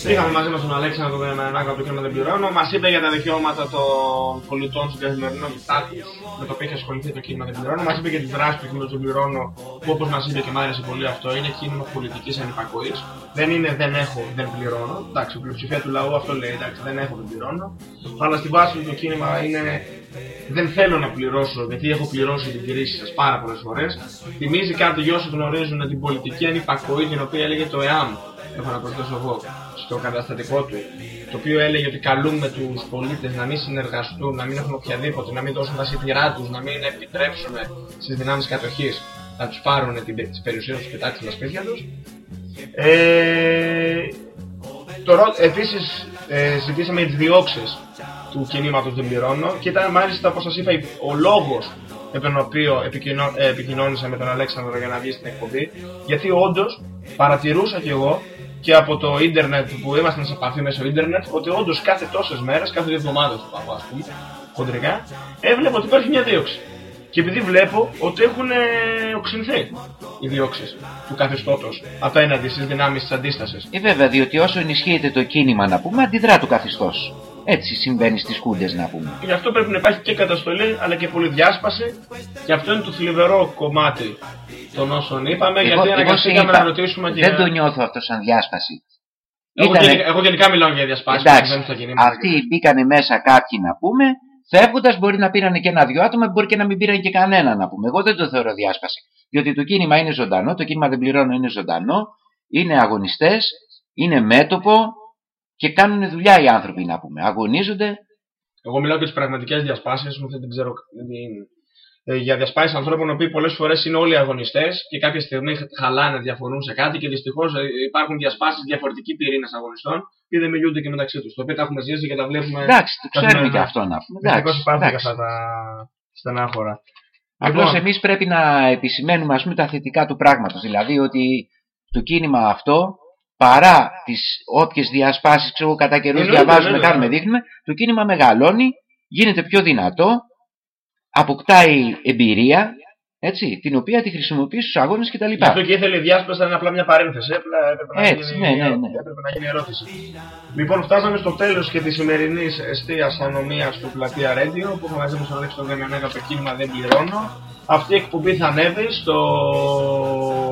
Che mi sei Είχαμε μαζί μας τον Αλέξανδρο τον Μενάκο από το κίνημα Δεν Πληρώνω. Μας είπε για τα δικαιώματα των πολιτών στην καθημερινότητά του, με το οποίο έχει ασχοληθεί το κίνημα Δεν Πληρώνω. Μας είπε για τις δράσεις του κίνηματο Δεν Πληρώνω, που όπως μας είπε και μ' άρεσε πολύ αυτό, είναι κίνημα πολιτικής ανυπακοής. Δεν είναι δεν έχω, δεν πληρώνω. Εντάξει, η πλειοψηφία του λαού αυτό λέει, εντάξει, δεν έχω, δεν πληρώνω. Αλλά στη βάση του το κίνημα είναι δεν θέλω να πληρώσω γιατί έχω πληρώσει την κρίση σας πάρα πολλές φορές. Θυμίζει κάτι για όσοι γνωρίζουν την πολιτική ανυπακοή την οποία έλεγε το ΕΑΜ. Έχω να προσθέσω εγώ στο καταστατικό του. Το οποίο έλεγε ότι καλούμε τους πολίτες να μην συνεργαστούν, να μην έχουν οποιαδήποτε, να μην δώσουν τα σιτηρά τους, να μην επιτρέψουν στις δυνάμεις κατοχής να τους πάρουν τις περιουσίες τους, πετάξουν τα σπίτια τους. Ε, Τώρα, επίσης, ε, ζητήσαμε τις διώξεις του κινήματος Δεν Πληρώνω και ήταν μάλιστα, όπως σας είπα, ο λόγος με τον οποίο επικοινώ, ε, επικοινώνησα με τον Αλέξανδρο για να βγει στην εκπομπή γιατί όντως παρατηρούσα κι εγώ και από το ίντερνετ που ήμασταν σε επαφή μέσω ίντερνετ ότι όντως κάθε τόσες μέρες, κάθε δύο εβδομάδες που πάω ας πούμε, χοντρικά, έβλεπα ότι υπάρχει μια δίωξη. Και επειδή βλέπω ότι έχουν ε, οξυνθεί. οι διώξεις του καθεστώτος απέναντι στις δυνάμεις της αντίστασης. Ε, βέβαια, διότι όσο ενισχύεται το κίνημα, να πούμε, αντιδρά το καθεστώς. Έτσι συμβαίνει στις χούντες, να πούμε. Γι' αυτό πρέπει να υπάρχει και καταστολή αλλά και πολυδιάσπαση. Και αυτό είναι το θλιβερό κομμάτι των όσων είπαμε. γιατί αναγκαστήκαμε να ρωτήσουμε και. Δεν το νιώθω αυτό σαν διάσπαση. Εγώ, Ήτανε- γενικά, εγώ γενικά μιλάω για διασπάσει. Εντάξει, αυτοί μπήκανε μέσα κάποιοι να πούμε, φεύγοντας μπορεί να πήραν και ένα-δυο άτομα, μπορεί και να μην πήραν και κανένα να πούμε. Εγώ δεν το θεωρώ διάσπαση. Διότι το κίνημα είναι ζωντανό, το κίνημα δεν πληρώνω είναι ζωντανό, είναι αγωνιστές, είναι μέτωπο και κάνουν δουλειά οι άνθρωποι να πούμε. Αγωνίζονται. Εγώ μιλάω για τις πραγματικές διασπάσεις, μου δεν την ξέρω. δεν την- ε, για διασπάσεις ανθρώπων οι οποίοι πολλές φορές είναι όλοι αγωνιστές και κάποια στιγμή χαλάνε, διαφωνούν σε κάτι και δυστυχώς υπάρχουν διασπάσεις διαφορετικοί πυρήνε αγωνιστών που δεν μιλούνται και μεταξύ τους. Το οποίο τα έχουμε ζήσει και τα βλέπουμε. Εντάξει, το ξέρουμε καθημερινά. και αυτό να πούμε. Δυστυχώς Εντάξει, υπάρχουν και εντάξει. αυτά τα στενάχωρα. Απλώς Λοιπόν, εμείς πρέπει να επισημαίνουμε ας πούμε, τα θετικά του πράγματος. Δηλαδή ότι το κίνημα αυτό, παρά τις όποιες διασπάσεις ξέρω, κατά καιρούς Εννοείται, διαβάζουμε, βέβαια. κάνουμε, δείχνουμε, το κίνημα μεγαλώνει, γίνεται πιο δυνατό, αποκτάει εμπειρία, έτσι, την οποία τη χρησιμοποιεί στους αγώνες κτλ. Γι' αυτό και ήθελε η διάσπαση να είναι απλά μια παρένθεση. Απλά έπρεπε να, Έτσι, γίνει, ναι, ναι, ναι. έπρεπε να γίνει ερώτηση. Λοιπόν, φτάσαμε στο τέλος και της σημερινής εστίας ανομίας του Πλατεία Radio που έχουμε μαζί μα τον Αλέξη τον Δεμιανέγα το κίνημα Δεν Πληρώνω. Αυτή η εκπομπή θα ανέβει στο...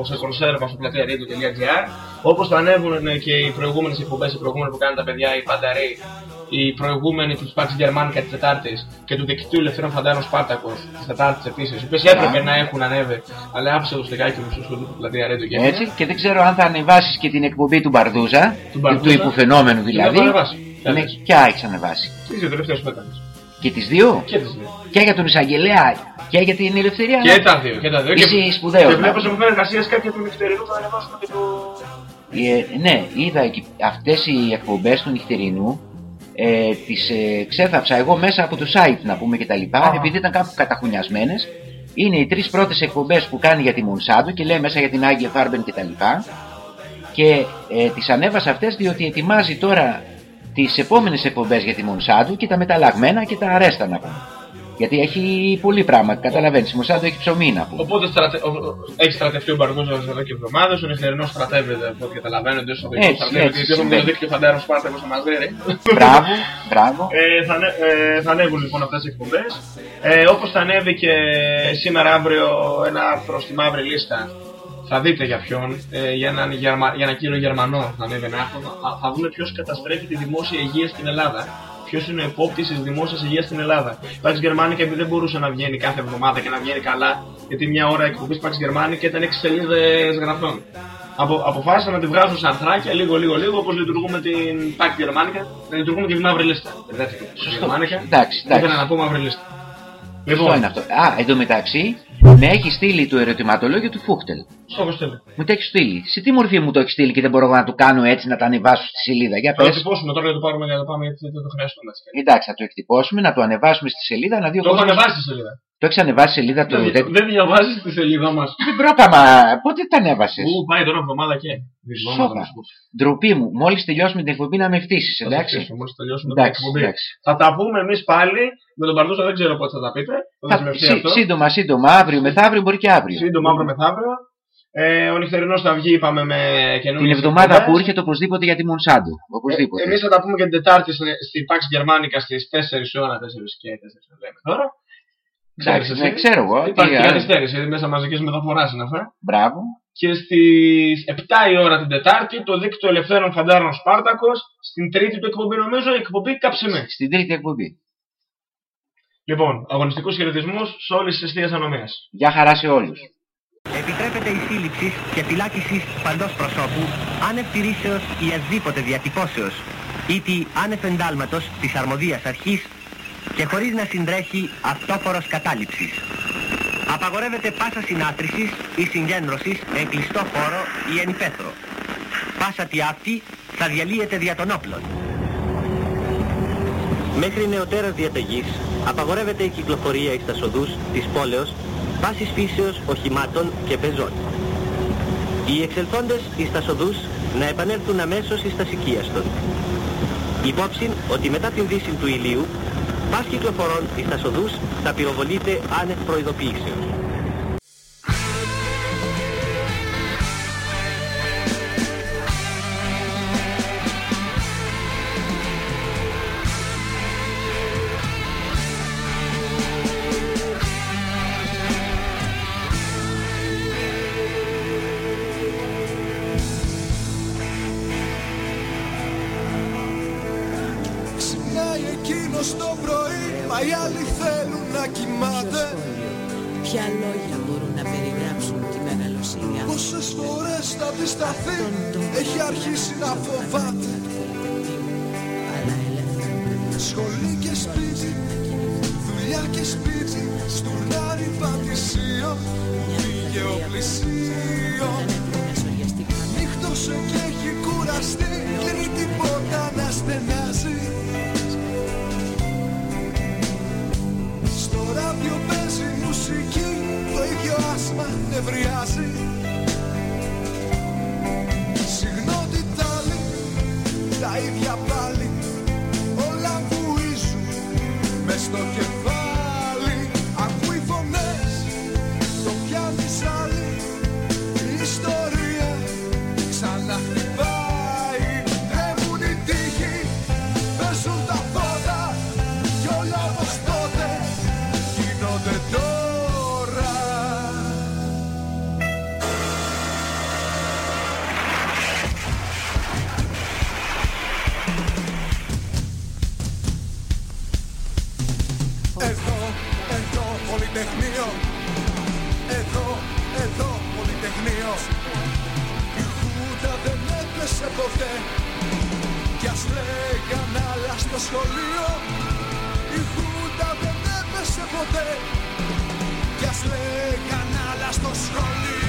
σε κονσέρβα στο πλατεία radio.gr όπως θα ανέβουν και οι προηγούμενες εκπομπές, οι προηγούμενες που κάνουν τα παιδιά, οι Πανταροί, οι προηγούμενοι του Σπάτσι Γερμανικά της Τετάρτης και του Δικτύου Ελευθερών Φαντάρων Σπάρτακος της Τετάρτης επίσης, οι οποίες έπρεπε να έχουν ανέβει, αλλά άφησε το στεγάκι μου στο του πλατεία Radio και Έτσι, και δεν ξέρω αν θα ανεβάσεις και την εκπομπή του Μπαρδούζα, Του Μπαρδούζα. του υποφαινόμενου Την δηλαδή. έχω ανεβάσει. Είναι, Θέλεις. ποια έχει ανεβάσει. Τι δύο τελευταίε που έκανε. Και τις δύο. Και τις δύο. Και για τον Εισαγγελέα και για την ελευθερία. Και τα δύο. Και τα δύο. Είσαι Και- σπουδαίος, Και βλέπω να. σε μορφή εργασίας κάποια του νυχτερινού θα ανεβάσουμε και το. Ε, ναι, είδα εκεί, αυτές οι εκπομπές του νυχτερινού ε, τις ε, ξέθαψα εγώ μέσα από το site να πούμε και τα λοιπά Α. επειδή ήταν κάπου καταχουνιασμένες είναι οι τρεις πρώτες εκπομπές που κάνει για τη Μονσάντο και λέει μέσα για την Άγια Φάρμπεν και τα λοιπά και ε, τις ανέβασα αυτές διότι ετοιμάζει τώρα τις επόμενες εκπομπές για τη Μονσάντο και τα μεταλλαγμένα και τα αρέστα να πούμε γιατί έχει πολύ πράγμα, καταλαβαίνεις, η Μονσάντο έχει ψωμί να πούμε Οπότε στρατε... ο- ο- έχει στρατευτεί ο Μπαργκόζο εδώ και εβδομάδες. Ο νυχτερινό στρατεύεται από ό,τι καταλαβαίνω. Δεν στο Έτσι, στρατεύεται. έτσι, Γιατί έχουμε συμβαίνει. το δίκτυο Φαντάρο Σπάρτακο στο Μαζέρι. μπράβο, μπράβο Ε, θα, ανέ- ε, θα ανέβουν λοιπόν αυτές οι εκπομπές. Ε, Όπως θα ανέβει και σήμερα αύριο ένα άρθρο στη μαύρη λίστα. Θα δείτε για ποιον. Ε, για, έναν Γερμα... για ένα κύριο Γερμανό θα ανέβει ένα άρθρο. Θα, θα δούμε ποιος καταστρέφει τη δημόσια υγεία στην Ελλάδα. Ποιος είναι ο υπόπτη της δημόσιας υγείας στην Ελλάδα. Η Pax Germanica επειδή δεν μπορούσε να βγαίνει κάθε εβδομάδα και να βγαίνει καλά, γιατί μια ώρα εκπομπής Pax Germanica ήταν 6 σελίδες γραφτών. Απο, αποφάσισαν να τη βγάζουν σαν αρθράκια λίγο λίγο λίγο όπως λειτουργούμε την Pax Germanica, να λειτουργούμε και τη μαύρη λίστα. Μπερδεύτηκα. Σωστό. Germanica. Εντάξει, εντάξει. Ήθελα να πω μαύρη λίστα. Αυτό Λοιπόν, είναι αυτό. Α, εντωμεταξύ, με έχεις στείλει το ερωτηματολόγιο του Φούχτελ. στο κοστέλι. Μου το έχεις στείλει. Σε τι μορφή μου το έχεις στείλει και δεν μπορώ να το κάνω έτσι να το ανεβάσω στη σελίδα. Για Θα το πες. εκτυπώσουμε τώρα για το πάρουμε για να το πάμε γιατί δεν το χρειάζομαι έτσι. Εντάξει, θα το εκτυπώσουμε, να το ανεβάσουμε στη σελίδα, να δει ο Το έχω κόσμος- ανεβάσει στη σελίδα. Το έχεις ανεβάσει στη σελίδα του. Δεν, Δεν, δεν διαβάζεις τη σελίδα μας. δεν πρόκαμα. Πότε το ανέβασες; Πού πάει τώρα εβδομάδα και. Διβδόμαδα, Σόπα. να σου πω. Ντροπή μου, μόλις τελειώσουμε την εκπομπή να με φτύσει, Θα εντάξει; το μόλις τελειώσουμε την Εντάξει, εκπομπή. εντάξει. Θα τα πούμε εμείς πάλι με τον Παρδούσα, δεν ξέρω πότε θα τα πείτε. Θα Θα- δεσμευτεί σύ- αυτός. Σύντομα, σύντομα, αύριο, μεθαύριο, μπορεί και αύριο. Σύντομα αύριο μεθαύριο. Ε, ο νυχτερινός θα βγει, είπαμε, με καινούργιες. Την εβδομάδα που έρχεται οπωσδήποτε για τη Μονσάντο. Οπωσδήποτε. Εμείς θα τα πούμε και την Τετάρτη στην, στην Pax Germanica στις 4 η ώρα, 4 και 4 λέμε τώρα. Εντάξει, Ξέρεις ναι, εσύ. ξέρω εγώ. τι, Υπάρχει α, καθυστέρηση, μέσα μαζικής μεταφοράς είναι αυτά. Μπράβο. Και στις 7 η ώρα την Τετάρτη το δίκτυο Ελευθέρων Φαντάρων Σπάρτακος. Στην τρίτη του εκπομπή, νομίζω, η εκπομπή Καψιμέ. Στην τρίτη εκπομπή. Λοιπόν, αγωνιστικούς χαιρετισμούς σε όλες τις αιστείε ανομία. Γεια χαρά σε όλους. Επιτρέπεται η σύλληψης και φυλάκισης παντός προσώπου άνευ τηρήσεως ή ασδήποτε διατυπώσεως ή τη άνευ εντάλματος της αρμοδίας αρχής και χωρίς να συντρέχει αυτόφορος κατάληψης. Απαγορεύεται πάσα συνάθρησης ή συγκέντρωσης εν κλειστό χώρο ή εν υπαίθρο. Πάσα τι αυτή θα διαλύεται δια των όπλων. Μέχρι νεωτέρας διαταγής απαγορεύεται η κυκλοφορία εις τα σοδούς της πόλεως βάσης φύσεως οχημάτων και πεζών. Οι εξελθόντες εις τα σοδούς να επανέλθουν αμέσως εις τα σικίαστον. Υπόψη ότι μετά την δύση του ηλίου, πας κυκλοφορών εις τα σοδούς θα πυροβολείται άνευ προειδοποιήσεως. Η χούντα δεν έπεσε ποτέ. Κι ας λέγαν άλλα στο σχολείο.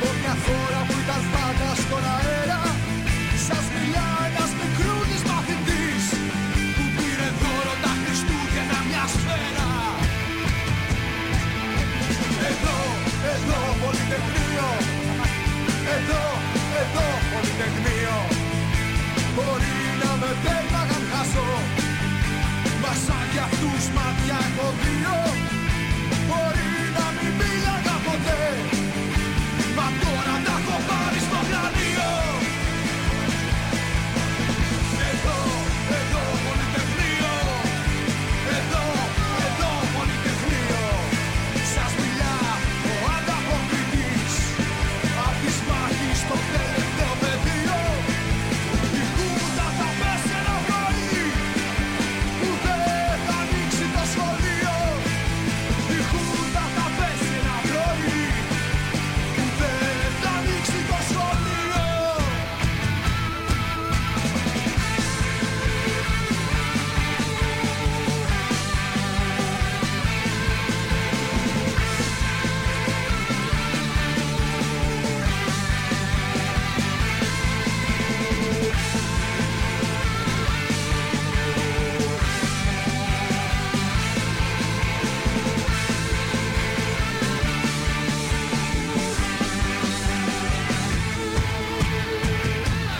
Από μια χώρα που ήταν πάντα στον αέρα. Σας μιλά ένας μικρούδης μαθητής Που πήρε δώρο τα Χριστούγεννα μια σφαίρα. Εδώ, εδώ πολυτεχνείο. Εδώ, εδώ πολυτεχνείο. Μπορεί να με πέρναγαν χάσω Μα σαν κι αυτούς μάτια έχω δύο.